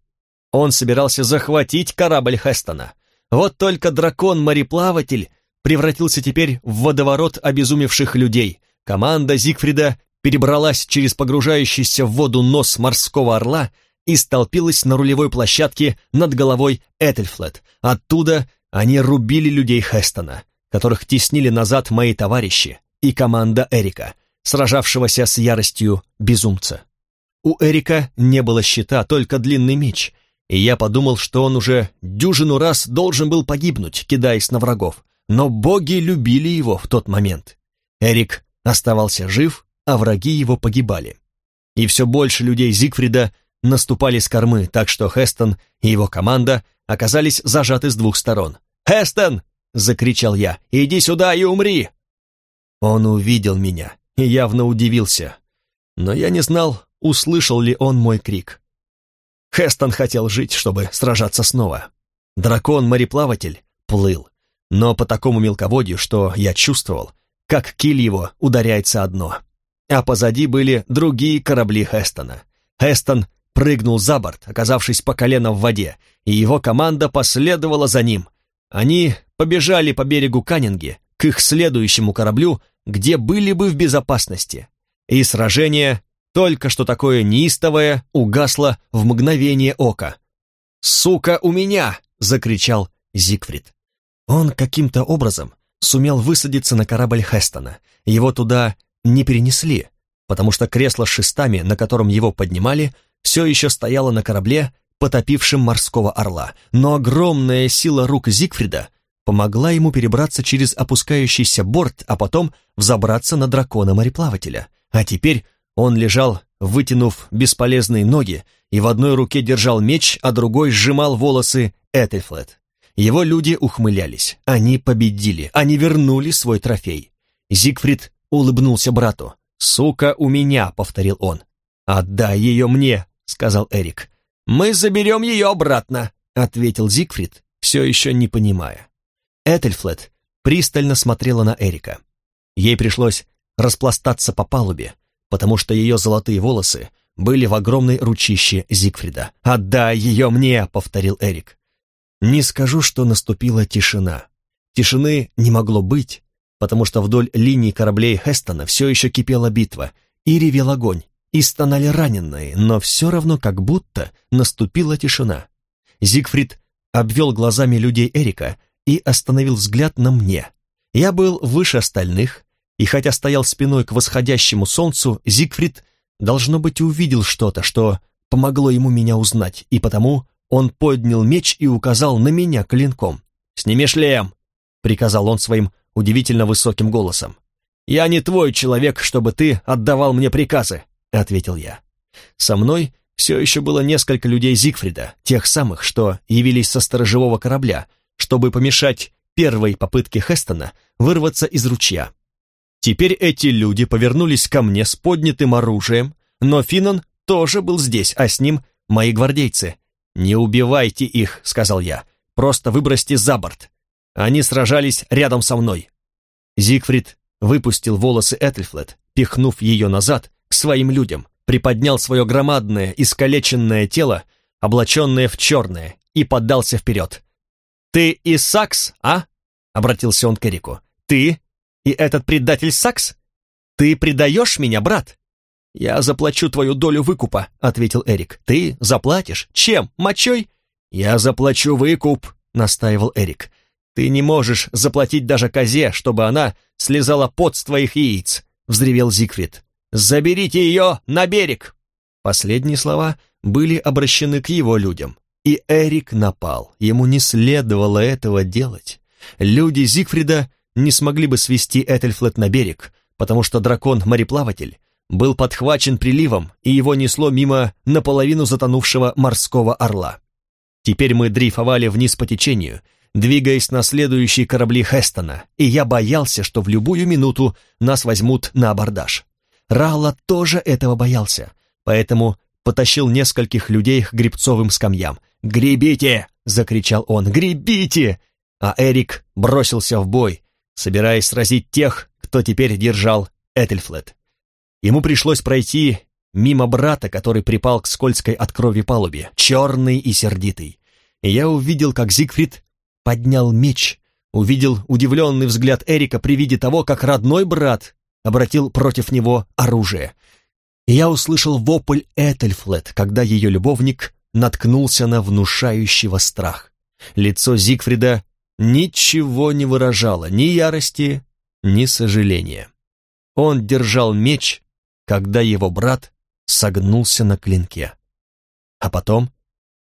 Он собирался захватить корабль Хестона. Вот только дракон-мореплаватель превратился теперь в водоворот обезумевших людей. Команда Зигфрида перебралась через погружающийся в воду нос морского орла и столпилась на рулевой площадке над головой Этельфлет. Оттуда они рубили людей Хестона, которых теснили назад мои товарищи и команда Эрика, сражавшегося с яростью безумца. У Эрика не было щита, только длинный меч, и я подумал, что он уже дюжину раз должен был погибнуть, кидаясь на врагов. но боги любили его в тот момент. Эрик оставался жив, а враги его погибали. И все больше людей Зигфрида наступали с кормы, так что Хестон и его команда оказались зажаты с двух сторон. «Хестон!» — закричал я. «Иди сюда и умри!» Он увидел меня и явно удивился. Но я не знал, услышал ли он мой крик. Хестон хотел жить, чтобы сражаться снова. Дракон-мореплаватель плыл, но по такому мелководью, что я чувствовал, как киль его ударяется о дно. А позади были другие корабли Хестона. Хестон прыгнул за борт, оказавшись по колено в воде, и его команда последовала за ним. Они побежали по берегу Каннинги к их следующему кораблю, где были бы в безопасности. И сражение, только что такое неистовое, угасло в мгновение ока. «Сука, у меня!» — закричал Зигфрид. Он каким-то образом сумел высадиться на корабль Хестона. Его туда не перенесли, потому что кресло с шестами, на котором его поднимали, все еще стояло на корабле, потопившем морского орла. Но огромная сила рук Зигфрида помогла ему перебраться через опускающийся борт, а потом взобраться на дракона-мореплавателя. А теперь он лежал, вытянув бесполезные ноги, и в одной руке держал меч, а другой сжимал волосы Этельфлет. Его люди ухмылялись. Они победили. Они вернули свой трофей. Зигфрид улыбнулся брату. «Сука у меня», — повторил он. «Отдай ее мне», — сказал Эрик. «Мы заберем ее обратно», — ответил Зигфрид, все еще не понимая. Этельфлет пристально смотрела на Эрика. Ей пришлось распластаться по палубе, потому что ее золотые волосы были в огромной ручище Зигфрида. «Отдай ее мне!» — повторил Эрик. Не скажу, что наступила тишина. Тишины не могло быть, потому что вдоль линии кораблей Хестона все еще кипела битва, и ревел огонь, и стонали раненые, но все равно как будто наступила тишина. Зигфрид обвел глазами людей Эрика и остановил взгляд на мне. Я был выше остальных, и хотя стоял спиной к восходящему солнцу, Зигфрид, должно быть, увидел что-то, что помогло ему меня узнать, и потому он поднял меч и указал на меня клинком. «Сними шлем!» — приказал он своим удивительно высоким голосом. «Я не твой человек, чтобы ты отдавал мне приказы», — ответил я. Со мной все еще было несколько людей Зигфрида, тех самых, что явились со сторожевого корабля, чтобы помешать первой попытке Хестона вырваться из ручья. Теперь эти люди повернулись ко мне с поднятым оружием, но Финан тоже был здесь, а с ним мои гвардейцы, «Не убивайте их», — сказал я, — «просто выбросьте за борт. Они сражались рядом со мной». Зигфрид выпустил волосы Этельфлет, пихнув ее назад своим людям, приподнял свое громадное, искалеченное тело, облаченное в черное, и поддался вперед. «Ты и Сакс, а?» — обратился он к Эрику. «Ты и этот предатель Сакс? Ты предаешь меня, брат?» «Я заплачу твою долю выкупа», — ответил Эрик. «Ты заплатишь? Чем? Мочой?» «Я заплачу выкуп», — настаивал Эрик. «Ты не можешь заплатить даже козе, чтобы она слезала пот с твоих яиц», — взревел Зигфрид. «Заберите ее на берег!» Последние слова были обращены к его людям. И Эрик напал. Ему не следовало этого делать. Люди Зигфрида не смогли бы свести Этельфлет на берег, потому что дракон-мореплаватель был подхвачен приливом, и его несло мимо наполовину затонувшего морского орла. Теперь мы дрейфовали вниз по течению, двигаясь на следующие корабли Хестона, и я боялся, что в любую минуту нас возьмут на абордаж. Ралла тоже этого боялся, поэтому потащил нескольких людей к грибцовым скамьям. «Гребите!» — закричал он. «Гребите!» А Эрик бросился в бой, собираясь сразить тех, кто теперь держал Этельфлет. Ему пришлось пройти мимо брата, который припал к скользкой от крови палубе, черный и сердитый. И я увидел, как Зигфрид поднял меч, увидел удивленный взгляд Эрика при виде того, как родной брат обратил против него оружие. И я услышал вопль Этельфлет, когда ее любовник наткнулся на внушающего страх. Лицо Зигфрида ничего не выражало, ни ярости, ни сожаления. Он держал меч, когда его брат согнулся на клинке. А потом,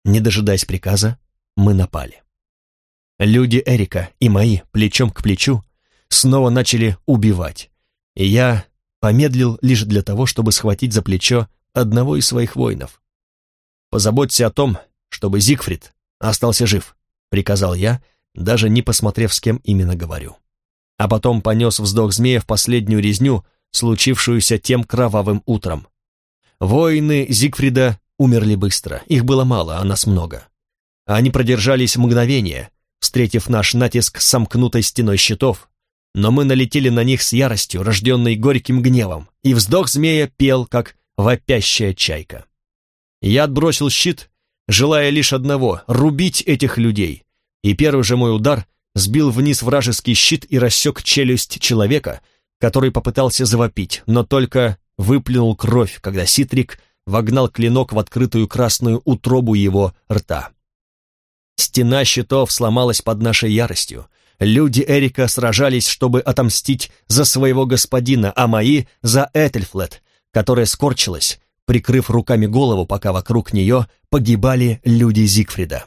не дожидаясь приказа, мы напали. Люди Эрика и мои, плечом к плечу, снова начали убивать, и я помедлил лишь для того, чтобы схватить за плечо одного из своих воинов. «Позаботься о том, чтобы Зигфрид остался жив», — приказал я, даже не посмотрев, с кем именно говорю. А потом понес вздох змея в последнюю резню, случившуюся тем кровавым утром. Воины Зигфрида умерли быстро, их было мало, а нас много. Они продержались мгновение, встретив наш натиск сомкнутой стеной щитов, но мы налетели на них с яростью, рожденной горьким гневом, и вздох змея пел, как вопящая чайка. Я отбросил щит, желая лишь одного — рубить этих людей, и первый же мой удар сбил вниз вражеский щит и рассек челюсть человека, который попытался завопить, но только выплюнул кровь, когда Ситрик вогнал клинок в открытую красную утробу его рта. Стена щитов сломалась под нашей яростью. Люди Эрика сражались, чтобы отомстить за своего господина, а мои — за Этельфлет, которая скорчилась, прикрыв руками голову, пока вокруг нее погибали люди Зигфрида.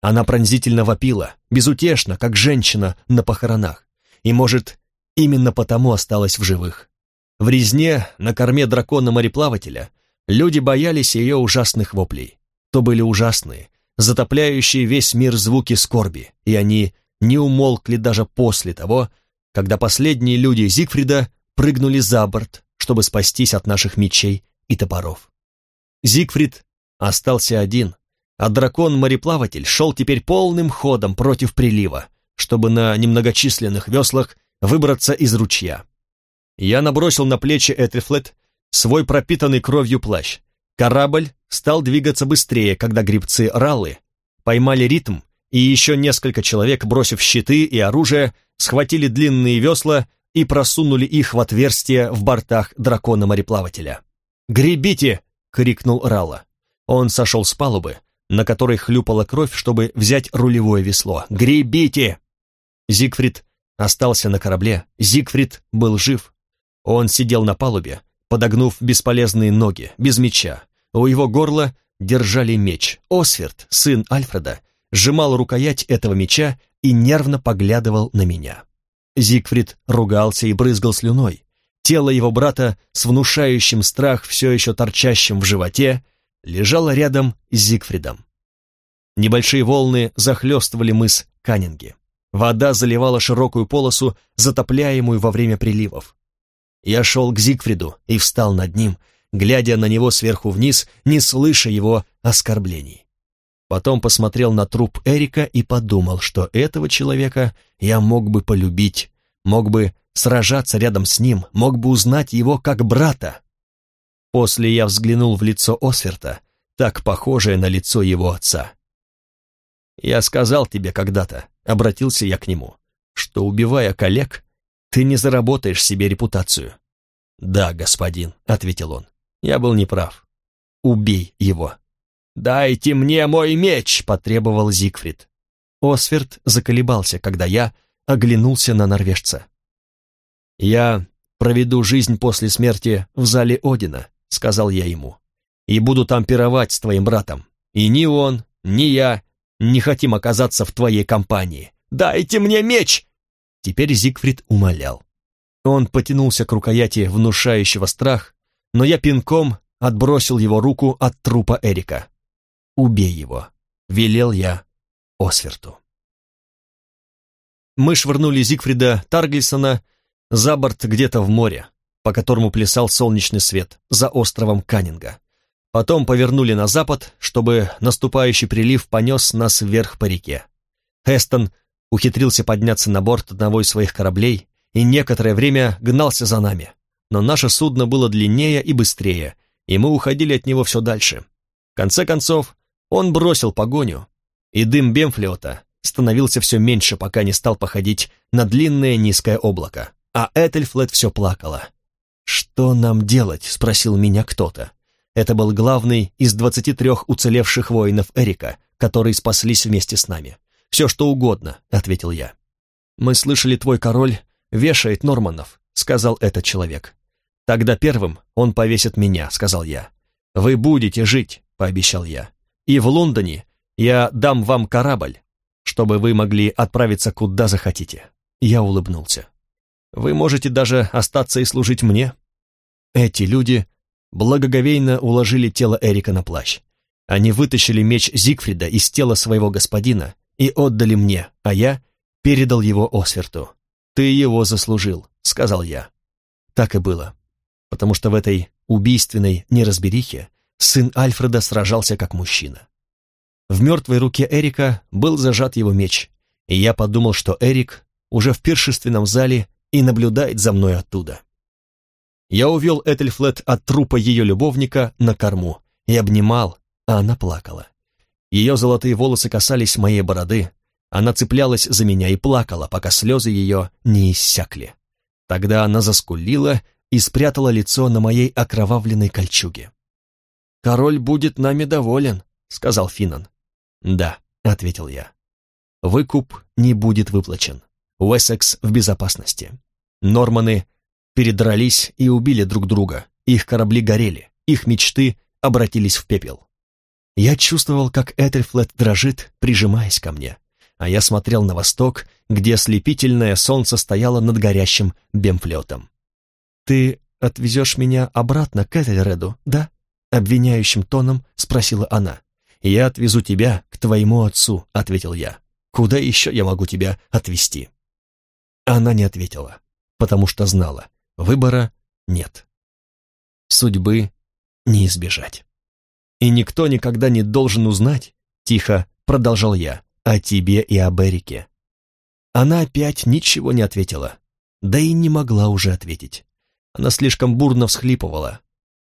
Она пронзительно вопила, безутешно, как женщина на похоронах, и, может, именно потому осталась в живых. В резне на корме дракона-мореплавателя люди боялись ее ужасных воплей. То были ужасные, затопляющие весь мир звуки скорби, и они не умолкли даже после того, когда последние люди Зигфрида прыгнули за борт, чтобы спастись от наших мечей и топоров. Зигфрид остался один, а дракон-мореплаватель шел теперь полным ходом против прилива, чтобы на немногочисленных веслах выбраться из ручья. Я набросил на плечи Этрифлет свой пропитанный кровью плащ. Корабль стал двигаться быстрее, когда грибцы Раллы поймали ритм, и еще несколько человек, бросив щиты и оружие, схватили длинные весла и просунули их в отверстие в бортах дракона-мореплавателя. «Гребите!» — крикнул Ралла. Он сошел с палубы, на которой хлюпала кровь, чтобы взять рулевое весло. «Гребите!» Зигфрид остался на корабле. Зигфрид был жив. Он сидел на палубе, подогнув бесполезные ноги, без меча. У его горла держали меч. Осверд, сын Альфреда, сжимал рукоять этого меча и нервно поглядывал на меня. Зигфрид ругался и брызгал слюной. Тело его брата с внушающим страх все еще торчащим в животе лежала рядом с Зигфридом. Небольшие волны захлестывали мыс Каннинги. Вода заливала широкую полосу, затопляемую во время приливов. Я шел к Зигфриду и встал над ним, глядя на него сверху вниз, не слыша его оскорблений. Потом посмотрел на труп Эрика и подумал, что этого человека я мог бы полюбить, мог бы сражаться рядом с ним, мог бы узнать его как брата. После я взглянул в лицо Осверта, так похожее на лицо его отца. «Я сказал тебе когда-то», — обратился я к нему, «что, убивая коллег, ты не заработаешь себе репутацию». «Да, господин», — ответил он, — «я был неправ. Убей его». «Дайте мне мой меч!» — потребовал Зигфрид. Осверт заколебался, когда я оглянулся на норвежца. «Я проведу жизнь после смерти в зале Одина», — сказал я ему, «и буду там пировать с твоим братом. И ни он, ни я не хотим оказаться в твоей компании. Дайте мне меч!» Теперь Зигфрид умолял. Он потянулся к рукояти внушающего страх, но я пинком отбросил его руку от трупа Эрика. «Убей его», — велел я Осверту. Мы швырнули Зигфрида Таргельсона за борт где-то в море, по которому плясал солнечный свет, за островом Каннинга. Потом повернули на запад, чтобы наступающий прилив понес нас вверх по реке. Хестон ухитрился подняться на борт одного из своих кораблей и некоторое время гнался за нами. Но наше судно было длиннее и быстрее, и мы уходили от него все дальше. В конце концов, он бросил погоню, и дым Бемфлиота становился все меньше, пока не стал походить на длинное низкое облако. А Этельфлет все плакала. «Что нам делать?» — спросил меня кто-то. Это был главный из двадцати трех уцелевших воинов Эрика, которые спаслись вместе с нами. «Все, что угодно», — ответил я. «Мы слышали, твой король вешает Норманов», — сказал этот человек. «Тогда первым он повесит меня», — сказал я. «Вы будете жить», — пообещал я. «И в Лондоне я дам вам корабль, чтобы вы могли отправиться куда захотите. Я улыбнулся. Вы можете даже остаться и служить мне. Эти люди благоговейно уложили тело Эрика на плащ. Они вытащили меч Зигфрида из тела своего господина и отдали мне, а я передал его Осверту. «Ты его заслужил», — сказал я. Так и было, потому что в этой убийственной неразберихе сын Альфреда сражался как мужчина. В мертвой руке Эрика был зажат его меч, и я подумал, что Эрик уже в пиршественном зале и наблюдает за мной оттуда. Я увел Этельфлет от трупа ее любовника на корму и обнимал, а она плакала. Ее золотые волосы касались моей бороды, она цеплялась за меня и плакала, пока слезы ее не иссякли. Тогда она заскулила и спрятала лицо на моей окровавленной кольчуге. «Король будет нами доволен», — сказал Финан. «Да», — ответил я. «Выкуп не будет выплачен. Уэссекс в безопасности. Норманы передрались и убили друг друга, их корабли горели, их мечты обратились в пепел. Я чувствовал, как Этельфлет дрожит, прижимаясь ко мне, а я смотрел на восток, где ослепительное солнце стояло над горящим бемфлетом. «Ты отвезешь меня обратно к Этельреду, да?» — обвиняющим тоном спросила она. «Я отвезу тебя к твоему отцу», — ответил я. «Куда еще я могу тебя отвезти?» Она не ответила, потому что знала, выбора нет. Судьбы не избежать. И никто никогда не должен узнать, тихо продолжал я, о тебе и об Эрике. Она опять ничего не ответила, да и не могла уже ответить. Она слишком бурно всхлипывала,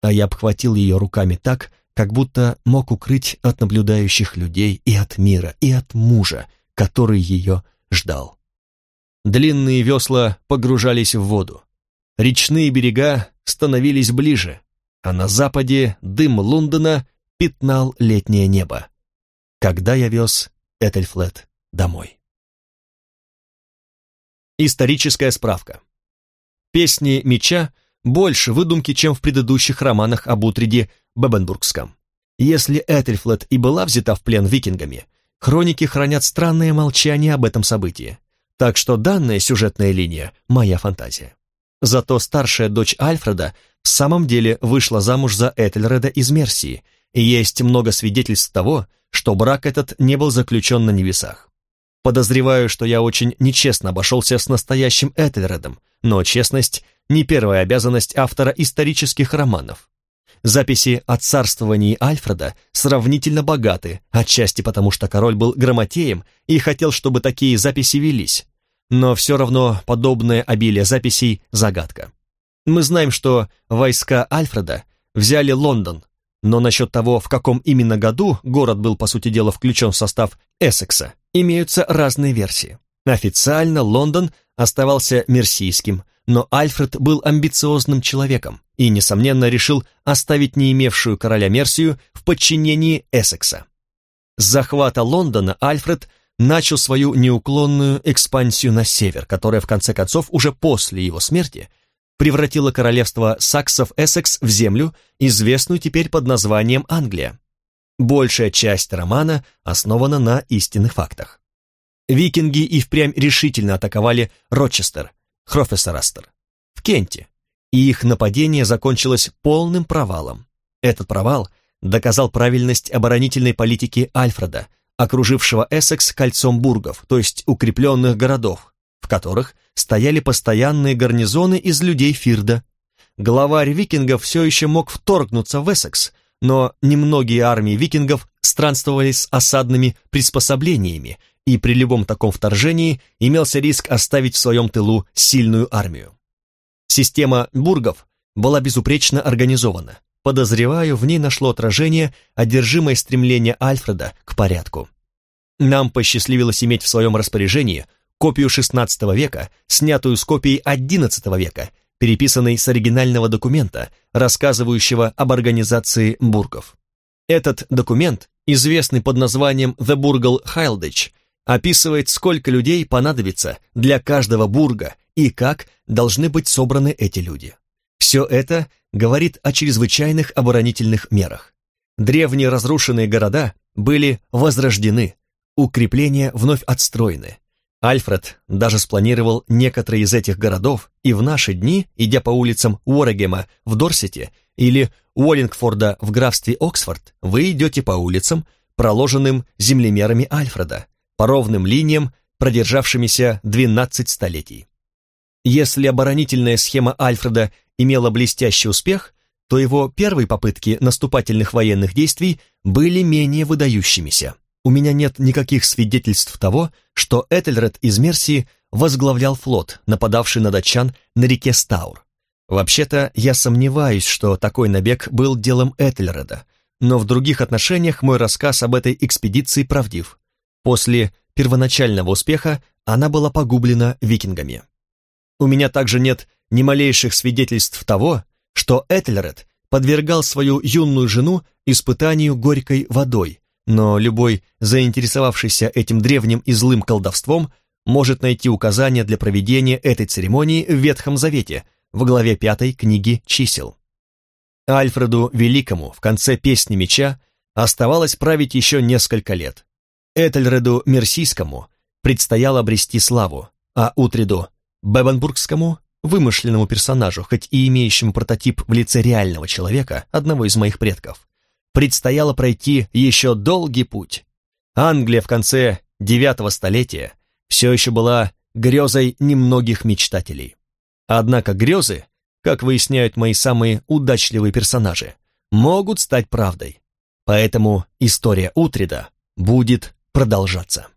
а я обхватил ее руками так, как будто мог укрыть от наблюдающих людей и от мира, и от мужа, который ее ждал. Длинные весла погружались в воду. Речные берега становились ближе, а на западе дым Лондона пятнал летнее небо. Когда я вез Этельфлет домой. Историческая справка. Песни меча больше выдумки, чем в предыдущих романах об Утриде Бебенбургском. Если Этельфлет и была взята в плен викингами, хроники хранят странное молчание об этом событии. Так что данная сюжетная линия – моя фантазия. Зато старшая дочь Альфреда в самом деле вышла замуж за Этельреда из Мерсии, и есть много свидетельств того, что брак этот не был заключен на небесах. Подозреваю, что я очень нечестно обошелся с настоящим Этельредом, но честность – не первая обязанность автора исторических романов. Записи о царствовании Альфреда сравнительно богаты, отчасти потому, что король был грамотеем и хотел, чтобы такие записи велись. Но все равно подобное обилие записей – загадка. Мы знаем, что войска Альфреда взяли Лондон, но насчет того, в каком именно году город был, по сути дела, включен в состав Эссекса, имеются разные версии. Официально Лондон оставался мерсийским, но Альфред был амбициозным человеком и, несомненно, решил оставить не имевшую короля Мерсию в подчинении Эссекса. С захвата Лондона Альфред начал свою неуклонную экспансию на север, которая в конце концов уже после его смерти превратила королевство саксов-Эссекс в землю, известную теперь под названием Англия. Большая часть романа основана на истинных фактах. Викинги и впрямь решительно атаковали Рочестер, Хрофессорастер, в Кенте, и их нападение закончилось полным провалом. Этот провал доказал правильность оборонительной политики Альфреда, окружившего Эссекс кольцом бургов, то есть укрепленных городов, в которых стояли постоянные гарнизоны из людей Фирда. Главарь викингов все еще мог вторгнуться в Эссекс, но немногие армии викингов странствовали с осадными приспособлениями и при любом таком вторжении имелся риск оставить в своем тылу сильную армию. Система бургов была безупречно организована. Подозреваю, в ней нашло отражение одержимое стремление Альфреда к порядку. Нам посчастливилось иметь в своем распоряжении копию XVI века, снятую с копией XI века, переписанной с оригинального документа, рассказывающего об организации бургов. Этот документ, известный под названием The Burgle Hilditch, описывает, сколько людей понадобится для каждого бурга и как должны быть собраны эти люди. Все это говорит о чрезвычайных оборонительных мерах. Древние разрушенные города были возрождены, укрепления вновь отстроены. Альфред даже спланировал некоторые из этих городов, и в наши дни, идя по улицам Уоррегема в Дорсете или Уоллингфорда в графстве Оксфорд, вы идете по улицам, проложенным землемерами Альфреда, по ровным линиям, продержавшимися 12 столетий. Если оборонительная схема Альфреда имела блестящий успех, то его первые попытки наступательных военных действий были менее выдающимися. У меня нет никаких свидетельств того, что Этельред из Мерсии возглавлял флот, нападавший на датчан на реке Стаур. Вообще-то, я сомневаюсь, что такой набег был делом Этельреда, но в других отношениях мой рассказ об этой экспедиции правдив. После первоначального успеха она была погублена викингами. У меня также нет ни малейших свидетельств того, что Этельред подвергал свою юную жену испытанию горькой водой, но любой заинтересовавшийся этим древним и злым колдовством может найти указания для проведения этой церемонии в Ветхом Завете, в главе пятой книги «Чисел». Альфреду Великому в конце «Песни меча» оставалось править еще несколько лет. Этельреду Мерсийскому предстояло обрести славу, а Утриду Бебенбургскому, вымышленному персонажу, хоть и имеющему прототип в лице реального человека, одного из моих предков, предстояло пройти еще долгий путь. Англия в конце девятого столетия все еще была грезой немногих мечтателей. Однако грезы, как выясняют мои самые удачливые персонажи, могут стать правдой. Поэтому история Утрида будет продолжаться.